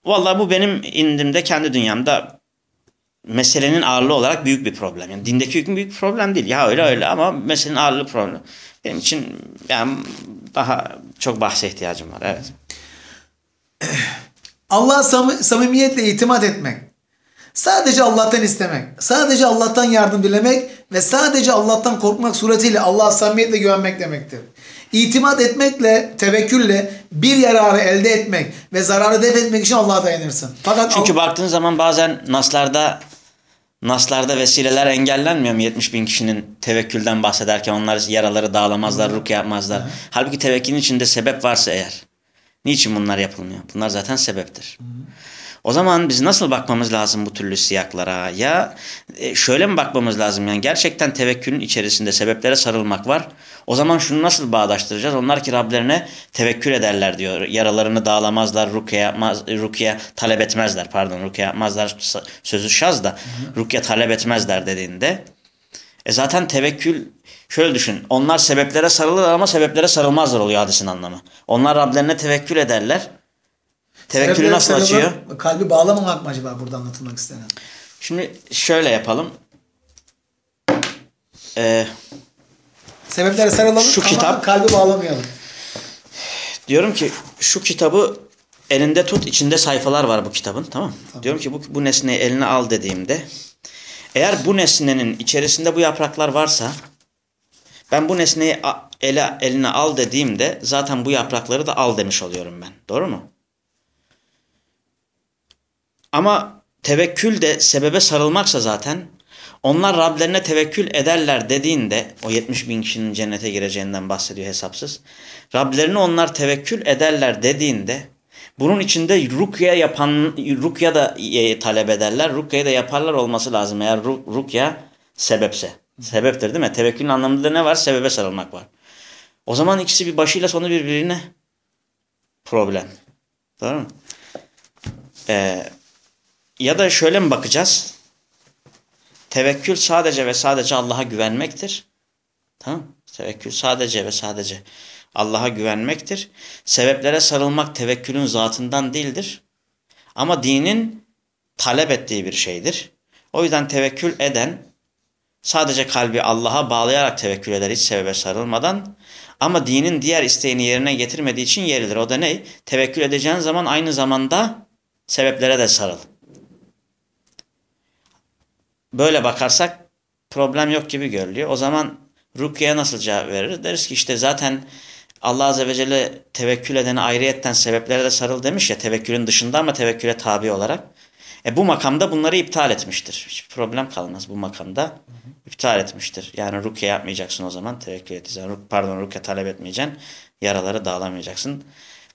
Vallahi bu benim indimde kendi dünyamda meselenin ağırlığı olarak büyük bir problem. Yani dindeki hüküm büyük bir problem değil. Ya öyle öyle ama meselenin ağırlığı problem. Benim için yani daha çok bahse ihtiyacım var. Evet. Allah'a sam- samimiyetle itimat etmek. Sadece Allah'tan istemek, sadece Allah'tan yardım dilemek ve sadece Allah'tan korkmak suretiyle Allah'a samimiyetle güvenmek demektir. İtimat etmekle, tevekkülle bir yararı elde etmek ve zararı def etmek için Allah'a dayanırsın. Fakat Çünkü Allah- baktığın zaman bazen naslarda naslarda vesileler engellenmiyor mu? 70 bin kişinin tevekkülden bahsederken onlar yaraları dağlamazlar, rukiye yapmazlar. Halbuki tevekkülün içinde sebep varsa eğer. Niçin bunlar yapılmıyor? Bunlar zaten sebeptir. O zaman biz nasıl bakmamız lazım bu türlü siyaklara? Ya e, şöyle mi bakmamız lazım? Yani gerçekten tevekkülün içerisinde sebeplere sarılmak var. O zaman şunu nasıl bağdaştıracağız? Onlar ki Rablerine tevekkül ederler diyor. Yaralarını dağlamazlar, rukiye yapmaz, rukiye talep etmezler. Pardon, rukiye yapmazlar sözü şaz da rukiye talep etmezler dediğinde. E zaten tevekkül şöyle düşün. Onlar sebeplere sarılırlar ama sebeplere sarılmazlar oluyor hadisin anlamı. Onlar Rablerine tevekkül ederler. Tevekkülü Sebeplere nasıl sarılıp açıyor? Kalbi bağlamamak mı acaba burada anlatılmak istenen? Şimdi şöyle yapalım. Ee, Sebeplere sarılalım Şu ama kitap- kalbi bağlamayalım. diyorum ki şu kitabı elinde tut. içinde sayfalar var bu kitabın. Tamam mı? Diyorum ki bu, bu nesneyi eline al dediğimde eğer bu nesnenin içerisinde bu yapraklar varsa ben bu nesneyi ele, eline al dediğimde zaten bu yaprakları da al demiş oluyorum ben. Doğru mu? Ama tevekkül de sebebe sarılmaksa zaten onlar Rablerine tevekkül ederler dediğinde o 70 bin kişinin cennete gireceğinden bahsediyor hesapsız. Rablerine onlar tevekkül ederler dediğinde bunun içinde rukya yapan rukya da e, talep ederler. Rukya'yı da yaparlar olması lazım eğer ru- rukya sebepse. Sebeptir değil mi? Tevekkülün anlamında ne var? Sebebe sarılmak var. O zaman ikisi bir başıyla sonu birbirine problem. Doğru mu? Ee, ya da şöyle mi bakacağız? Tevekkül sadece ve sadece Allah'a güvenmektir. Tamam Tevekkül sadece ve sadece Allah'a güvenmektir. Sebeplere sarılmak tevekkülün zatından değildir. Ama dinin talep ettiği bir şeydir. O yüzden tevekkül eden sadece kalbi Allah'a bağlayarak tevekkül eder hiç sebebe sarılmadan. Ama dinin diğer isteğini yerine getirmediği için yerilir. O da ne? Tevekkül edeceğin zaman aynı zamanda sebeplere de sarıl. Böyle bakarsak problem yok gibi görülüyor. O zaman Rukya'ya nasıl cevap veririz? Deriz ki işte zaten Allah Azze ve Celle tevekkül edene ayrıyetten sebeplere de sarıl demiş ya tevekkülün dışında ama tevekküle tabi olarak. E bu makamda bunları iptal etmiştir. Hiç problem kalmaz bu makamda. iptal etmiştir. Yani rukye yapmayacaksın o zaman tevekkül edeceksin. Pardon rukye talep etmeyeceksin. Yaraları dağlamayacaksın.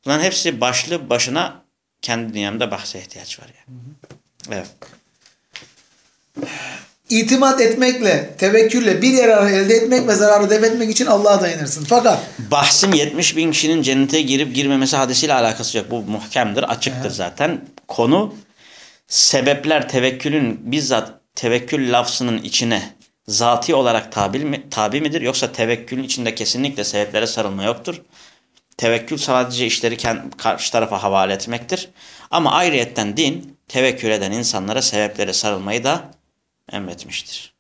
Bunların hepsi başlı başına kendi dünyamda bahse ihtiyaç var yani. Evet. İtimat etmekle, tevekkülle bir yararı elde etmek ve zararı def etmek için Allah'a dayanırsın. Fakat Bahsim 70 bin kişinin cennete girip girmemesi hadisiyle alakası yok. Bu muhkemdir, açıktır zaten. Konu sebepler tevekkülün bizzat tevekkül lafzının içine zati olarak tabi, mi, tabi midir? Yoksa tevekkülün içinde kesinlikle sebeplere sarılma yoktur. Tevekkül sadece işleri kend- karşı tarafa havale etmektir. Ama ayrıyetten din tevekkül eden insanlara sebeplere sarılmayı da emretmiştir.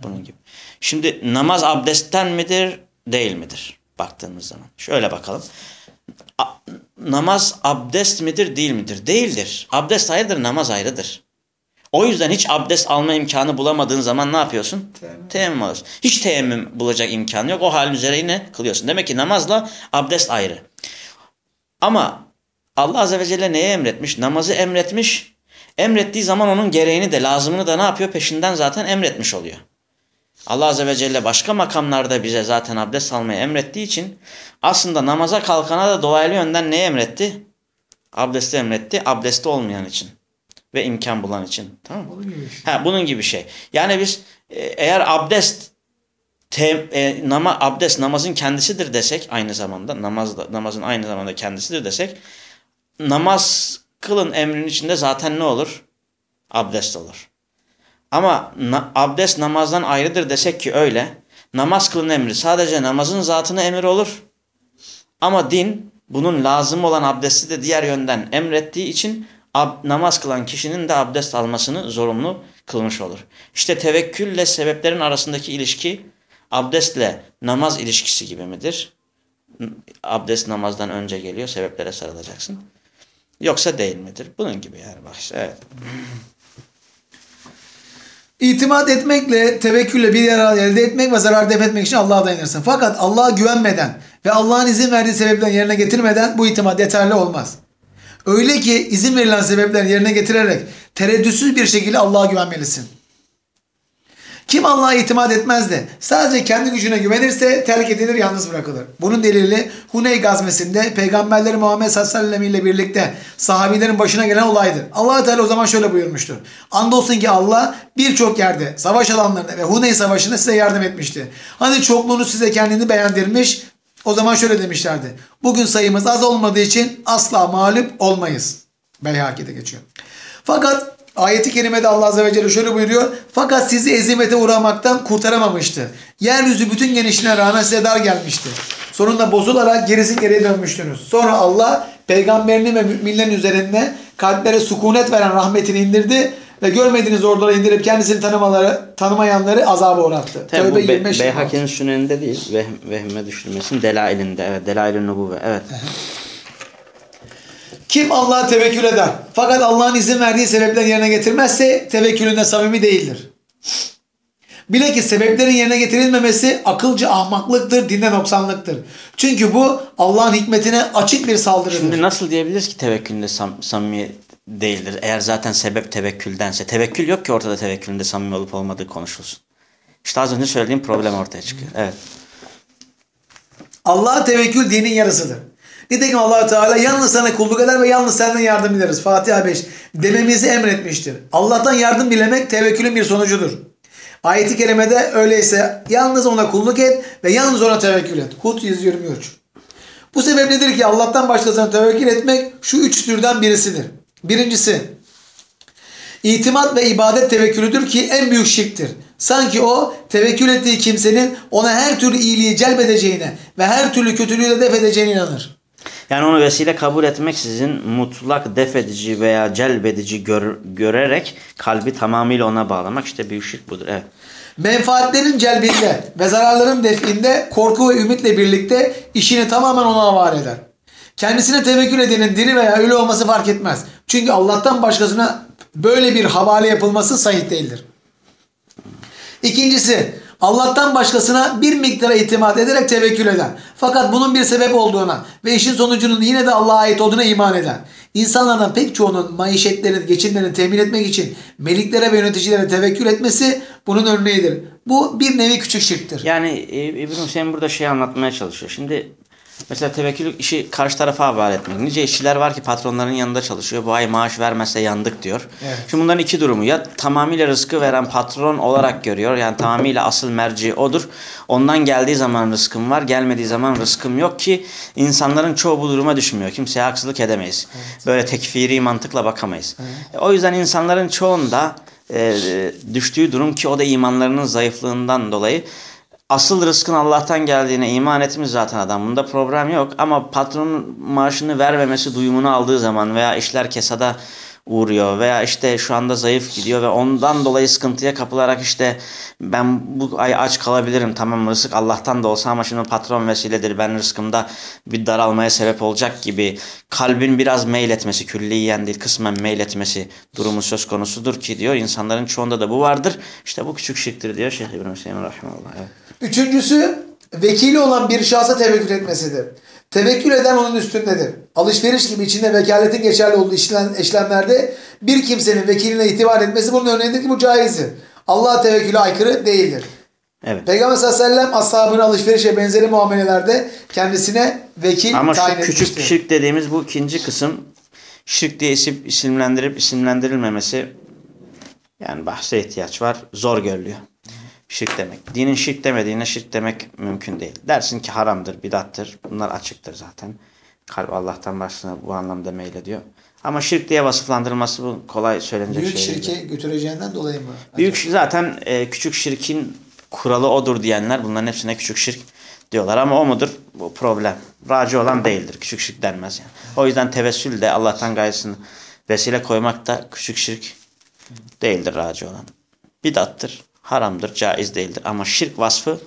Bunun gibi. Şimdi namaz abdestten midir, değil midir? Baktığımız zaman. Şöyle bakalım. Namaz abdest midir, değil midir? Değildir. Abdest ayrıdır, namaz ayrıdır. O yüzden hiç abdest alma imkanı bulamadığın zaman ne yapıyorsun? Teyemmüm. Teyemmüm alıyorsun. Hiç teyemmüm bulacak imkanı yok. O halin üzere yine kılıyorsun. Demek ki namazla abdest ayrı. Ama Allah Azze ve Celle neye emretmiş? Namazı emretmiş. Emrettiği zaman onun gereğini de lazımını da ne yapıyor? Peşinden zaten emretmiş oluyor. Allah Azze ve Celle başka makamlarda bize zaten abdest almayı emrettiği için aslında namaza kalkana da dolaylı yönden neyi emretti? Abdesti emretti. Abdesti olmayan için ve imkan bulan için. Tamam mı? Şey. Ha, bunun gibi şey. Yani biz e, eğer abdest te, e, nama, abdest namazın kendisidir desek aynı zamanda namaz da, namazın aynı zamanda kendisidir desek namaz kılın emrinin içinde zaten ne olur? Abdest olur. Ama na, abdest namazdan ayrıdır desek ki öyle. Namaz kılın emri sadece namazın zatını emir olur. Ama din bunun lazım olan abdesti de diğer yönden emrettiği için namaz kılan kişinin de abdest almasını zorunlu kılmış olur. İşte tevekkülle sebeplerin arasındaki ilişki abdestle namaz ilişkisi gibi midir? Abdest namazdan önce geliyor sebeplere sarılacaksın. Yoksa değil midir? Bunun gibi yani bak işte evet. İtimat etmekle, tevekkülle bir yarar elde etmek ve zarar def etmek için Allah'a dayanırsın. Fakat Allah'a güvenmeden ve Allah'ın izin verdiği sebepleri yerine getirmeden bu itimat yeterli olmaz. Öyle ki izin verilen sebepleri yerine getirerek tereddütsüz bir şekilde Allah'a güvenmelisin. Kim Allah'a itimat etmez de sadece kendi gücüne güvenirse terk edilir, yalnız bırakılır. Bunun delili Huney gazmesinde Peygamberleri Muhammed sallallahu aleyhi ile birlikte sahabilerin başına gelen olaydır. allah Teala o zaman şöyle buyurmuştur. Andolsun ki Allah birçok yerde, savaş alanlarında ve Huney savaşında size yardım etmişti. Hani çokluğunu size kendini beğendirmiş, o zaman şöyle demişlerdi. Bugün sayımız az olmadığı için asla mağlup olmayız. Beyhaki'de geçiyor. Fakat ayeti kerimede Allah Azze ve Celle şöyle buyuruyor. Fakat sizi ezimete uğramaktan kurtaramamıştı. Yeryüzü bütün genişliğine rağmen size dar gelmişti. Sonunda bozularak gerisi geriye dönmüştünüz. Sonra Allah peygamberini ve müminlerin üzerine kalplere sükunet veren rahmetini indirdi ve görmediğiniz orduları indirip kendisini tanımaları, tanımayanları azaba uğrattı. Tabi bu Tövbe Be 25 Beyhaki'nin süneninde değil. Vehm, vehme düşürmesin. Delailinde. Evet. Delail-i Nubuvve. Evet. Kim Allah'a tevekkül eder fakat Allah'ın izin verdiği sebepleri yerine getirmezse tevekkülünde samimi değildir. Bile ki sebeplerin yerine getirilmemesi akılcı ahmaklıktır, dinde noksanlıktır. Çünkü bu Allah'ın hikmetine açık bir saldırıdır. Şimdi nasıl diyebiliriz ki tevekkülünde sam samimi değildir? Eğer zaten sebep tevekküldense. Tevekkül yok ki ortada tevekkülünde samimi olup olmadığı konuşulsun. İşte az önce söylediğim problem ortaya çıkıyor. Evet. Allah'a tevekkül dinin yarısıdır. Nitekim allah Teala yalnız sana kulluk eder ve yalnız senden yardım dileriz. Fatiha 5 dememizi emretmiştir. Allah'tan yardım dilemek tevekkülün bir sonucudur. Ayeti kerimede öyleyse yalnız ona kulluk et ve yalnız ona tevekkül et. Hud 123 Bu sebepledir ki Allah'tan başkasına tevekkül etmek şu üç türden birisidir. Birincisi İtimat ve ibadet tevekkülüdür ki en büyük şirktir. Sanki o tevekkül ettiği kimsenin ona her türlü iyiliği celbedeceğine ve her türlü kötülüğü de def edeceğine inanır. Yani onu vesile kabul etmek sizin mutlak defedici veya celbedici gör, görerek kalbi tamamıyla ona bağlamak işte büyük şirk budur. Evet. Menfaatlerin celbinde ve zararların definde korku ve ümitle birlikte işini tamamen ona havale eder. Kendisine tevekkül edenin diri veya ölü olması fark etmez. Çünkü Allah'tan başkasına böyle bir havale yapılması sahih değildir. İkincisi Allah'tan başkasına bir miktara itimat ederek tevekkül eden. Fakat bunun bir sebep olduğuna ve işin sonucunun yine de Allah'a ait olduğuna iman eden. İnsanlardan pek çoğunun maişetlerini, geçimlerini temin etmek için meliklere ve yöneticilere tevekkül etmesi bunun örneğidir. Bu bir nevi küçük şirktir. Yani e, İbn Hüseyin burada şey anlatmaya çalışıyor. Şimdi mesela tevekkül işi karşı tarafa havale etmek. Nice işçiler var ki patronların yanında çalışıyor. Bu ay maaş vermezse yandık diyor. Evet. Şimdi bunların iki durumu. Ya tamamıyla rızkı veren patron olarak görüyor. Yani tamamıyla asıl merci odur. Ondan geldiği zaman rızkım var. Gelmediği zaman rızkım yok ki insanların çoğu bu duruma düşmüyor. Kimseye haksızlık edemeyiz. Böyle tekfiri mantıkla bakamayız. E, O yüzden insanların çoğunda e, düştüğü durum ki o da imanlarının zayıflığından dolayı asıl rızkın Allah'tan geldiğine iman etmiş zaten adam. Bunda problem yok. Ama patronun maaşını vermemesi duyumunu aldığı zaman veya işler kesada uğruyor veya işte şu anda zayıf gidiyor ve ondan dolayı sıkıntıya kapılarak işte ben bu ay aç kalabilirim tamam rızık Allah'tan da olsa ama şimdi patron vesiledir ben rızkımda bir daralmaya sebep olacak gibi kalbin biraz meyletmesi külliyen değil kısmen meyletmesi durumu söz konusudur ki diyor insanların çoğunda da bu vardır işte bu küçük şirktir diyor Şeyh İbrahim Hüseyin Rahimahullah. Evet. Üçüncüsü vekili olan bir şahsa tevekkül etmesidir. Tevekkül eden onun üstündedir. Alışveriş gibi içinde vekaletin geçerli olduğu işlem, işlemlerde bir kimsenin vekiline itibar etmesi bunun örneğidir ki bu caizdir. Allah'a tevekküle aykırı değildir. Evet. Peygamber sallallahu aleyhi ve sellem ashabını alışveriş ve benzeri muamelelerde kendisine vekil Ama tayin şu küçük etmiştir. şirk dediğimiz bu ikinci kısım şirk diye isim isimlendirip isimlendirilmemesi yani bahse ihtiyaç var. Zor görülüyor. Şirk demek. Dinin şirk demediğine şirk demek mümkün değil. Dersin ki haramdır, bidattır. Bunlar açıktır zaten. Kalp Allah'tan başına bu anlamda meylediyor. Ama şirk diye vasıflandırılması bu kolay söylenecek Büyük şey değil. şirke götüreceğinden dolayı mı? Büyük zaten e, küçük şirkin kuralı odur diyenler bunların hepsine küçük şirk diyorlar ama o mudur? Bu problem. Raci olan değildir. Küçük şirk denmez yani. O yüzden tevessül de Allah'tan gayesini vesile koymak da küçük şirk değildir raci olan. Bidattır, haramdır, caiz değildir. Ama şirk vasfı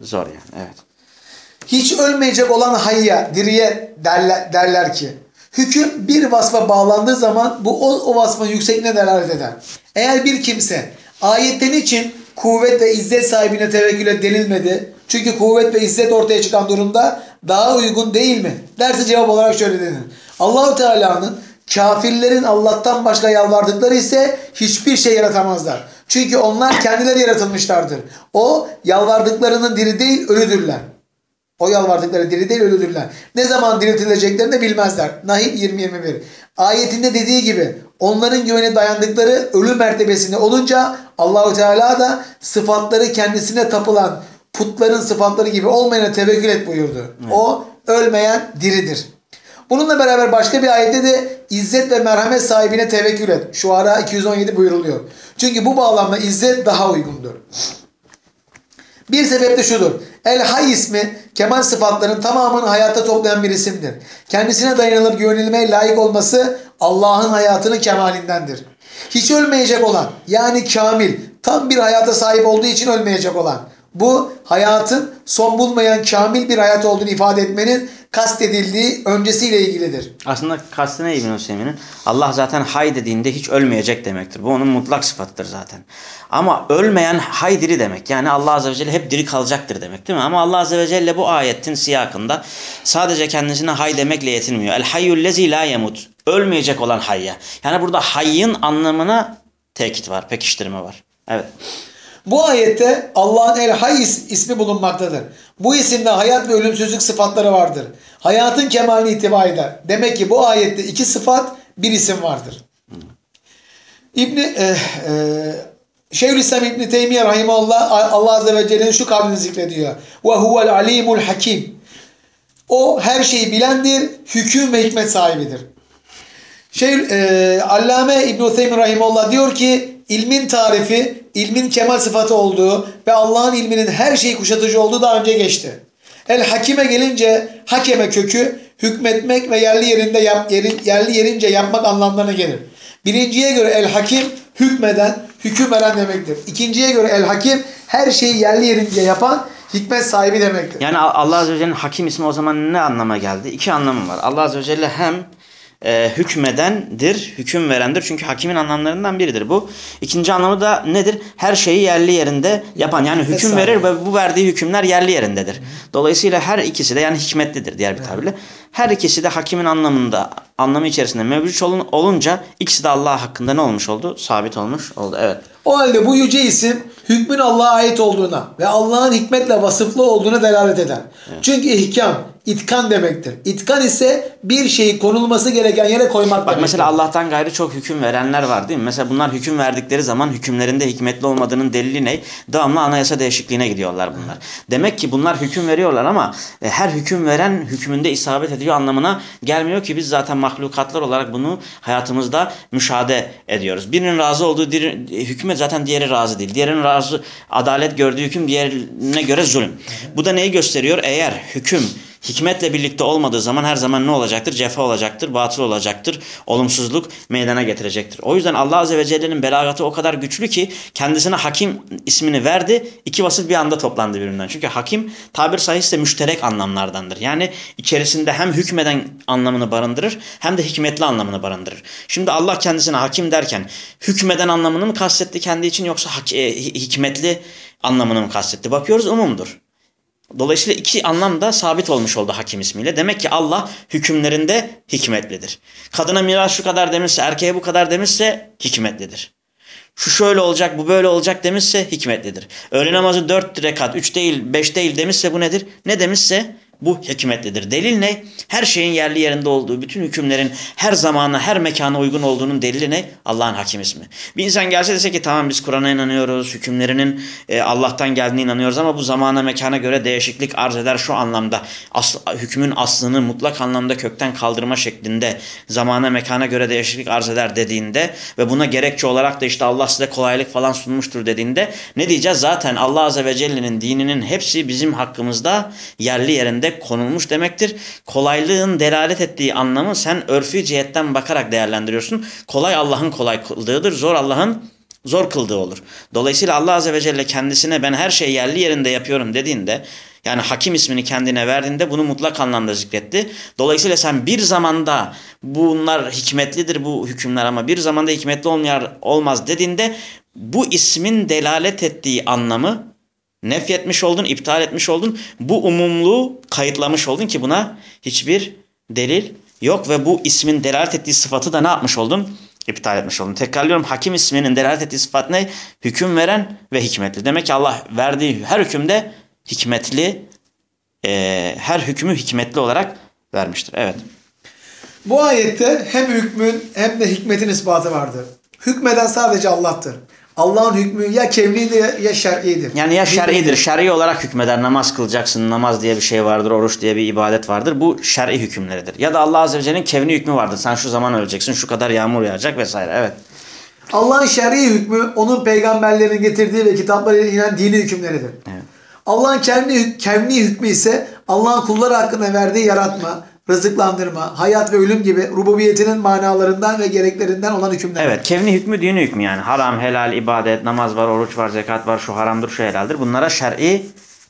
zor yani. Evet. Hiç ölmeyecek olan hayya, diriye derler, derler ki. Hüküm bir vasfa bağlandığı zaman bu o, o vasfın yüksekliğine delalet eder. Eğer bir kimse ayetten için kuvvet ve izzet sahibine tevekküle denilmedi. Çünkü kuvvet ve izzet ortaya çıkan durumda daha uygun değil mi? Derse cevap olarak şöyle denir. Allahu Teala'nın kafirlerin Allah'tan başka yalvardıkları ise hiçbir şey yaratamazlar. Çünkü onlar kendileri yaratılmışlardır. O yalvardıklarının diri değil ölüdürler. O yalvardıkları diri değil ölüdürler. Ne zaman diriltileceklerini de bilmezler. Nahil 20-21. Ayetinde dediği gibi onların güvene dayandıkları ölü mertebesinde olunca Allahu Teala da sıfatları kendisine tapılan putların sıfatları gibi olmayana tevekkül et buyurdu. O ölmeyen diridir. Bununla beraber başka bir ayette de izzet ve merhamet sahibine tevekkül et. Şuara 217 buyuruluyor. Çünkü bu bağlamda izzet daha uygundur. Bir sebep de şudur. El Hay ismi kemal sıfatlarının tamamını hayatta toplayan bir isimdir. Kendisine dayanılıp güvenilmeye layık olması Allah'ın hayatının kemalindendir. Hiç ölmeyecek olan yani kamil tam bir hayata sahip olduğu için ölmeyecek olan bu hayatın son bulmayan kamil bir hayat olduğunu ifade etmenin kastedildiği öncesiyle ilgilidir. Aslında kastı ne İbn Hüseyin'in? Allah zaten hay dediğinde hiç ölmeyecek demektir. Bu onun mutlak sıfatıdır zaten. Ama ölmeyen hay diri demek. Yani Allah Azze ve Celle hep diri kalacaktır demek değil mi? Ama Allah Azze ve Celle bu ayetin siyakında sadece kendisine hay demekle yetinmiyor. El hayyul lezi la yemut. Ölmeyecek olan hayya. Yani burada hayyın anlamına tekit var, pekiştirme var. Evet. Bu ayette Allah'ın El Hay is- ismi bulunmaktadır. Bu isimde hayat ve ölümsüzlük sıfatları vardır. Hayatın kemalini itibar eder. Demek ki bu ayette iki sıfat bir isim vardır. İbni e, e, Şeyhülislam İbni Teymiye Rahimahullah Allah Azze ve Celle'nin şu kavlini zikrediyor. Ve huvel alimul hakim. O her şeyi bilendir, hüküm ve hikmet sahibidir. Şey, e, Allame İbn-i Uthaymin Rahimullah diyor ki ilmin tarifi, ilmin kemal sıfatı olduğu ve Allah'ın ilminin her şeyi kuşatıcı olduğu daha önce geçti. El hakime gelince hakeme kökü hükmetmek ve yerli yerinde yap, yerin, yerli yerince yapmak anlamlarına gelir. Birinciye göre el hakim hükmeden, hüküm veren demektir. İkinciye göre el hakim her şeyi yerli yerince yapan hikmet sahibi demektir. Yani Allah Azze ve Celle'nin hakim ismi o zaman ne anlama geldi? İki anlamı var. Allah Azze ve Celle hem e, hükmedendir, hüküm verendir. Çünkü hakimin anlamlarından biridir bu. İkinci anlamı da nedir? Her şeyi yerli yerinde yapan. Yani hüküm Vesaire. verir ve bu verdiği hükümler yerli yerindedir. Dolayısıyla her ikisi de yani hikmetlidir diğer bir tabirle. Her ikisi de hakimin anlamında, anlamı içerisinde mevcut olun, olunca ikisi de Allah hakkında ne olmuş oldu? Sabit olmuş oldu. Evet. O halde bu yüce isim hükmün Allah'a ait olduğuna ve Allah'ın hikmetle vasıflı olduğuna delalet eder. Çünkü ihkam, itkan demektir. İtkan ise bir şeyi konulması gereken yere koymak Bak demektir. mesela Allah'tan gayrı çok hüküm verenler var değil mi? Mesela bunlar hüküm verdikleri zaman hükümlerinde hikmetli olmadığının delili ne? Devamlı anayasa değişikliğine gidiyorlar bunlar. Demek ki bunlar hüküm veriyorlar ama e, her hüküm veren hükmünde isabet ediyor anlamına gelmiyor ki biz zaten mahlukatlar olarak bunu hayatımızda müşahede ediyoruz. Birinin razı olduğu diğeri- hüküme zaten diğeri razı değil. Diğerinin razı adalet gördüğü hüküm diğerine göre zulüm. Bu da neyi gösteriyor? Eğer hüküm hikmetle birlikte olmadığı zaman her zaman ne olacaktır? Cefa olacaktır, batıl olacaktır, olumsuzluk meydana getirecektir. O yüzden Allah Azze ve Celle'nin belagatı o kadar güçlü ki kendisine hakim ismini verdi. iki vasıf bir anda toplandı birbirinden. Çünkü hakim tabir sahihse müşterek anlamlardandır. Yani içerisinde hem hükmeden anlamını barındırır hem de hikmetli anlamını barındırır. Şimdi Allah kendisine hakim derken hükmeden anlamını mı kastetti kendi için yoksa e, hikmetli anlamını mı kastetti? Bakıyoruz umumdur. Dolayısıyla iki anlam da sabit olmuş oldu hakim ismiyle. Demek ki Allah hükümlerinde hikmetlidir. Kadına miras şu kadar demişse, erkeğe bu kadar demişse hikmetlidir. Şu şöyle olacak, bu böyle olacak demişse hikmetlidir. Öğle namazı dört rekat, üç değil, beş değil demişse bu nedir? Ne demişse bu hikmetlidir. Delil ne? Her şeyin yerli yerinde olduğu, bütün hükümlerin her zamana, her mekana uygun olduğunun delili ne? Allah'ın hakim ismi. Bir insan gelse dese ki tamam biz Kur'an'a inanıyoruz, hükümlerinin e, Allah'tan geldiğine inanıyoruz ama bu zamana, mekana göre değişiklik arz eder şu anlamda. Asl, hükmün aslını mutlak anlamda kökten kaldırma şeklinde zamana, mekana göre değişiklik arz eder dediğinde ve buna gerekçe olarak da işte Allah size kolaylık falan sunmuştur dediğinde ne diyeceğiz? Zaten Allah Azze ve Celle'nin dininin hepsi bizim hakkımızda yerli yerinde konulmuş demektir. Kolaylığın delalet ettiği anlamı sen örfü cihetten bakarak değerlendiriyorsun. Kolay Allah'ın kolay kıldığıdır. Zor Allah'ın zor kıldığı olur. Dolayısıyla Allah Azze ve Celle kendisine ben her şeyi yerli yerinde yapıyorum dediğinde yani hakim ismini kendine verdiğinde bunu mutlak anlamda zikretti. Dolayısıyla sen bir zamanda bunlar hikmetlidir bu hükümler ama bir zamanda hikmetli olmayan olmaz dediğinde bu ismin delalet ettiği anlamı nefyetmiş oldun, iptal etmiş oldun. Bu umumluğu kayıtlamış oldun ki buna hiçbir delil yok ve bu ismin delalet ettiği sıfatı da ne yapmış oldun? İptal etmiş oldun. Tekrarlıyorum hakim isminin delalet ettiği sıfat ne? Hüküm veren ve hikmetli. Demek ki Allah verdiği her hükümde hikmetli, e, her hükmü hikmetli olarak vermiştir. Evet. Bu ayette hem hükmün hem de hikmetin ispatı vardır. Hükmeden sadece Allah'tır. Allah'ın hükmü ya kevnidir ya şer'idir. Yani ya şer'idir. Şer'i olarak hükmeder. Namaz kılacaksın. Namaz diye bir şey vardır. Oruç diye bir ibadet vardır. Bu şer'i hükümleridir. Ya da Allah Azze ve Celle'nin kevni hükmü vardır. Sen şu zaman öleceksin. Şu kadar yağmur yağacak vesaire. Evet. Allah'ın şer'i hükmü onun peygamberlerin getirdiği ve kitaplarıyla inen dini hükümleridir. Evet. Allah'ın kendi kevni hükmü ise Allah'ın kulları hakkında verdiği yaratma, rızıklandırma, hayat ve ölüm gibi rububiyetinin manalarından ve gereklerinden olan hükümler. Evet. Kevni hükmü dini hükmü yani. Haram, helal, ibadet, namaz var, oruç var, zekat var, şu haramdır, şu helaldir. Bunlara şer'i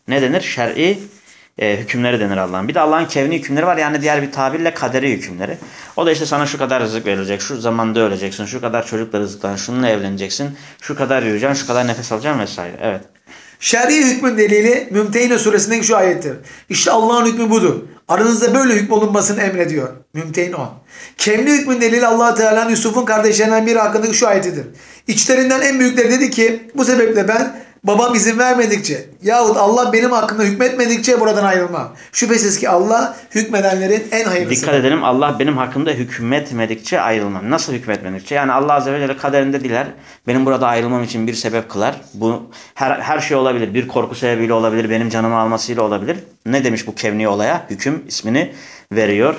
ne denir? Şer'i e, hükümleri denir Allah'ın. Bir de Allah'ın kevni hükümleri var. Yani diğer bir tabirle kaderi hükümleri. O da işte sana şu kadar rızık verilecek, şu zamanda öleceksin, şu kadar çocukla rızıklan, şununla evleneceksin, şu kadar yürüyeceksin, şu kadar nefes alacaksın vesaire. Evet. Şer'i hükmün delili Mümtehine suresindeki şu ayettir. İşte Allah'ın hükmü budur. Aranızda böyle hükmolunmasını emrediyor. Mümtehin o. Kevni hükmün delili allah Teala'nın Yusuf'un kardeşlerinden biri hakkındaki şu ayetidir. İçlerinden en büyükleri dedi ki bu sebeple ben babam izin vermedikçe yahut Allah benim hakkımda hükmetmedikçe buradan ayrılmam. Şüphesiz ki Allah hükmedenlerin en hayırlısı. Dikkat edelim Allah benim hakkımda hükmetmedikçe ayrılmam. Nasıl hükmetmedikçe? Yani Allah Azze ve Celle kaderinde diler. Benim burada ayrılmam için bir sebep kılar. Bu her, her şey olabilir. Bir korku sebebiyle olabilir. Benim canımı almasıyla olabilir. Ne demiş bu kevni olaya? Hüküm ismini veriyor.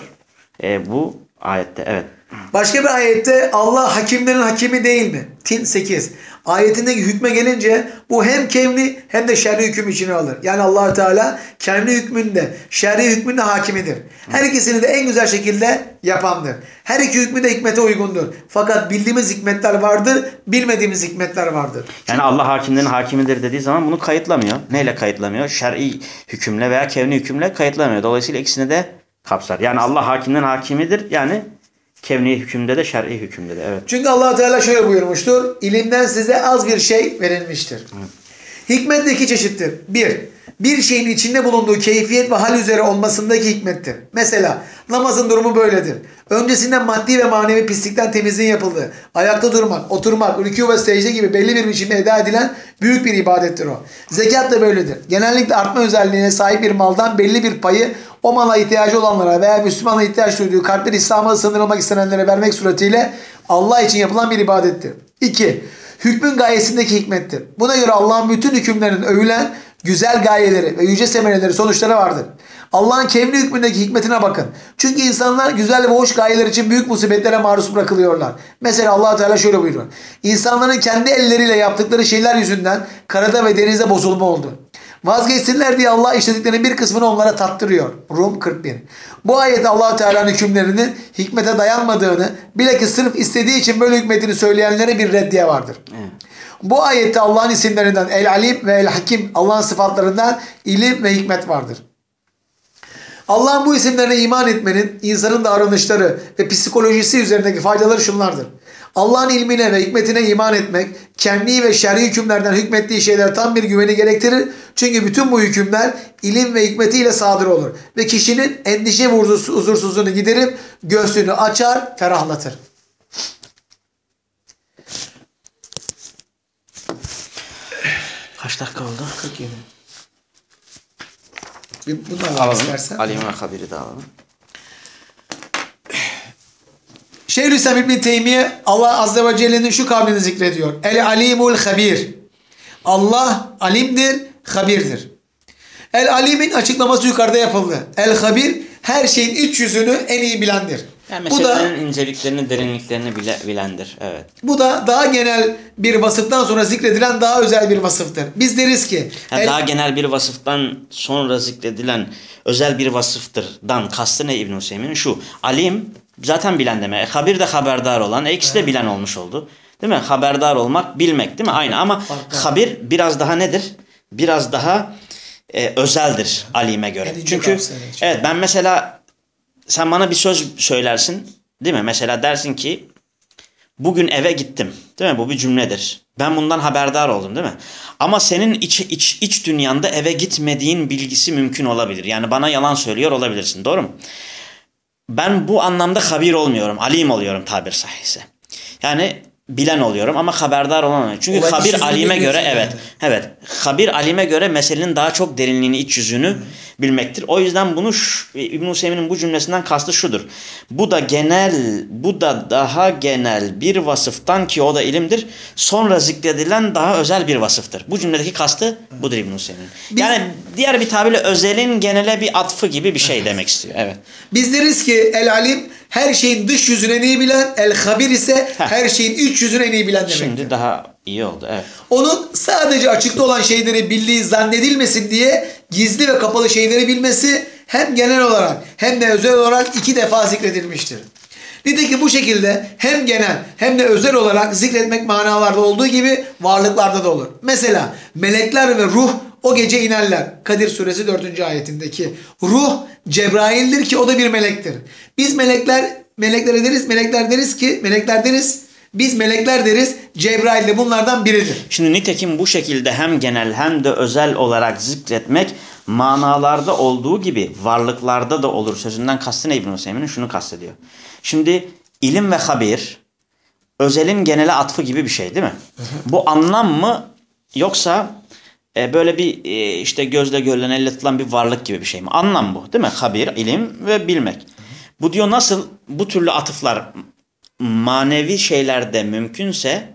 E, bu ayette. Evet. Başka bir ayette Allah hakimlerin hakimi değil mi? Tin 8. Ayetindeki hükme gelince bu hem kevni hem de şer'i hüküm içine alır. Yani allah Teala kendi hükmünde, şer'i hükmünde hakimidir. Her ikisini de en güzel şekilde yapandır. Her iki hükmü de hikmete uygundur. Fakat bildiğimiz hikmetler vardır, bilmediğimiz hikmetler vardır. Yani Allah hakimlerin hakimidir dediği zaman bunu kayıtlamıyor. Neyle kayıtlamıyor? Şer'i hükümle veya kevni hükümle kayıtlamıyor. Dolayısıyla ikisini de kapsar. Yani Allah hakimlerin hakimidir. Yani kevni hükümde de şer'i hükümde de. Evet. Çünkü allah Teala şöyle buyurmuştur. İlimden size az bir şey verilmiştir. Hikmet de iki çeşittir. Bir, bir şeyin içinde bulunduğu keyfiyet ve hal üzere olmasındaki hikmettir. Mesela namazın durumu böyledir. Öncesinde maddi ve manevi pislikten temizliğin yapıldığı, ayakta durmak, oturmak, rükû ve secde gibi belli bir biçimde eda edilen büyük bir ibadettir o. Zekat da böyledir. Genellikle artma özelliğine sahip bir maldan belli bir payı o mala ihtiyacı olanlara veya Müslümana ihtiyaç duyduğu kalpleri İslam'a ısındırılmak istenenlere vermek suretiyle Allah için yapılan bir ibadettir. 2. Hükmün gayesindeki hikmettir. Buna göre Allah'ın bütün hükümlerinin övülen güzel gayeleri ve yüce semereleri sonuçları vardır. Allah'ın kevni hükmündeki hikmetine bakın. Çünkü insanlar güzel ve hoş gayeler için büyük musibetlere maruz bırakılıyorlar. Mesela allah Teala şöyle buyuruyor. İnsanların kendi elleriyle yaptıkları şeyler yüzünden karada ve denizde bozulma oldu. Vazgeçsinler diye Allah işlediklerinin bir kısmını onlara tattırıyor. Rum 41. Bu ayette allah Teala'nın hükümlerinin hikmete dayanmadığını, bilakis sırf istediği için böyle hükmetini söyleyenlere bir reddiye vardır. Bu ayette Allah'ın isimlerinden El Alim ve El Hakim Allah'ın sıfatlarından ilim ve hikmet vardır. Allah'ın bu isimlerine iman etmenin insanın davranışları ve psikolojisi üzerindeki faydaları şunlardır. Allah'ın ilmine ve hikmetine iman etmek, kendi ve şer'i hükümlerden hükmettiği şeyler tam bir güveni gerektirir. Çünkü bütün bu hükümler ilim ve hikmetiyle sadır olur. Ve kişinin endişe ve huzursuzluğunu giderip göğsünü açar, ferahlatır. Kaç dakika oldu? 47. Bir bundan alalım Alalım. istersen. Alim ve Habir'i de alalım. Şeyhülislam İbni Teymiye Allah Azze ve Celle'nin şu kavlini zikrediyor. El alimul habir. Allah alimdir, habirdir. El alimin açıklaması yukarıda yapıldı. El habir her şeyin iç yüzünü en iyi bilendir. Yani bu da inceliklerini, derinliklerini bile, bilendir. Evet. bu da daha genel bir vasıftan sonra zikredilen daha özel bir vasıftır. Biz deriz ki Yani el- daha genel bir vasıftan sonra zikredilen özel bir vasıftırdan kastı ne İbn Hüseyin'in? Şu. Alim zaten bilen demek. E, habir de haberdar olan. E, ikisi de bilen olmuş oldu. Değil mi? Haberdar olmak, bilmek değil mi? Aynı ama Farklı. habir biraz daha nedir? Biraz daha e, özeldir alime göre. Çünkü evet ben mesela sen bana bir söz söylersin değil mi? Mesela dersin ki bugün eve gittim. Değil mi? Bu bir cümledir. Ben bundan haberdar oldum değil mi? Ama senin iç, iç, iç dünyanda eve gitmediğin bilgisi mümkün olabilir. Yani bana yalan söylüyor olabilirsin. Doğru mu? Ben bu anlamda habir olmuyorum. Alim oluyorum tabir sahihse. Yani bilen oluyorum ama haberdar olamıyorum. Çünkü Olayın iç habir alime göre bilmiyorsun evet. yani. Evet. Habir alime göre meselenin daha çok derinliğini, iç yüzünü bilmektir. O yüzden bunu İbn Hüseyin'in bu cümlesinden kastı şudur. Bu da genel, bu da daha genel bir vasıftan ki o da ilimdir. Sonra zikredilen daha özel bir vasıftır. Bu cümledeki kastı budur İbn Hüseyin'in. Biz- Yani diğer bir tabirle özelin genele bir atfı gibi bir şey demek istiyor. Evet. Biz deriz ki el alim her şeyin dış yüzünü en iyi bilen, el habir ise Heh. her şeyin iç yüzünü en iyi bilen demektir. Şimdi daha iyi oldu. Evet. Onun sadece açıkta olan şeyleri bildiği zannedilmesin diye gizli ve kapalı şeyleri bilmesi hem genel olarak hem de özel olarak iki defa zikredilmiştir. Nitekim bu şekilde hem genel hem de özel olarak zikretmek manalarda olduğu gibi varlıklarda da olur. Mesela melekler ve ruh o gece inerler. Kadir suresi 4. ayetindeki ruh Cebrail'dir ki o da bir melektir. Biz melekler meleklere deriz melekler deriz ki melekler deriz biz melekler deriz Cebrail de bunlardan biridir. Şimdi nitekim bu şekilde hem genel hem de özel olarak zikretmek manalarda olduğu gibi varlıklarda da olur. Sözünden kastı ne İbn Hüseyin'in? Şunu kastediyor. Şimdi ilim ve habir özelin genele atfı gibi bir şey değil mi? Bu anlam mı yoksa e, böyle bir e, işte gözle görülen elle tutulan bir varlık gibi bir şey mi? Anlam bu değil mi? Habir, ilim ve bilmek. Bu diyor nasıl bu türlü atıflar manevi şeylerde mümkünse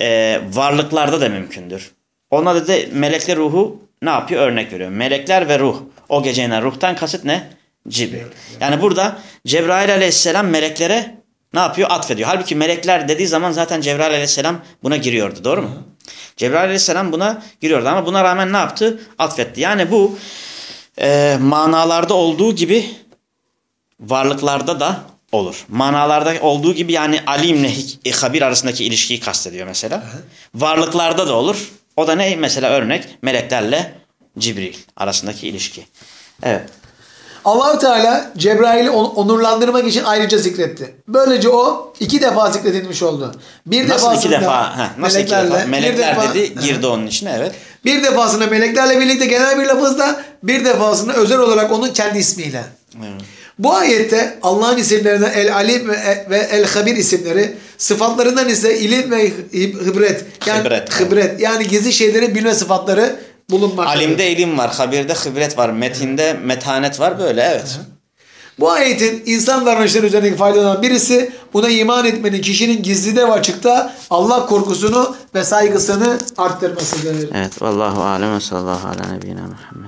e, varlıklarda da mümkündür. Ona da de melekler ruhu ne yapıyor? Örnek veriyor. Melekler ve ruh. O gece inen ruhtan kasıt ne? Cibril. Yani burada Cebrail aleyhisselam meleklere ne yapıyor? Atfediyor. Halbuki melekler dediği zaman zaten Cebrail aleyhisselam buna giriyordu. Doğru mu? Cebrail aleyhisselam buna giriyordu ama buna rağmen ne yaptı? Atfetti. Yani bu e, manalarda olduğu gibi varlıklarda da olur. Manalarda olduğu gibi yani alimle habir arasındaki ilişkiyi kastediyor mesela. Varlıklarda da olur. O da ne? Mesela örnek meleklerle Cibril arasındaki ilişki. Evet. Allahu Teala Cebrail'i on- onurlandırmak için ayrıca zikretti. Böylece o iki defa zikredilmiş oldu. Bir Nasıl iki defa? Heh, nasıl iki meleklerle, defa? bir Melekler defa- dedi girdi onun içine evet. Bir defasında meleklerle birlikte genel bir lafızla, bir defasında özel olarak onun kendi ismiyle. Evet. Bu ayette Allah'ın isimlerinden El Alim ve- El Habir isimleri, sıfatlarından ise ilim ve hib- hibret. Yani Hibret. hibret. Yani gizli şeyleri bilme sıfatları bulunmaktadır. Alimde ilim var, habirde hibret var, metinde metanet var böyle evet. Bu ayetin insan davranışları üzerindeki faydalarından birisi buna iman etmenin kişinin gizlide ve açıkta Allah korkusunu ve saygısını arttırmasıdır. Evet vallahu alem ve sallallahu ala nebiyyina Muhammed.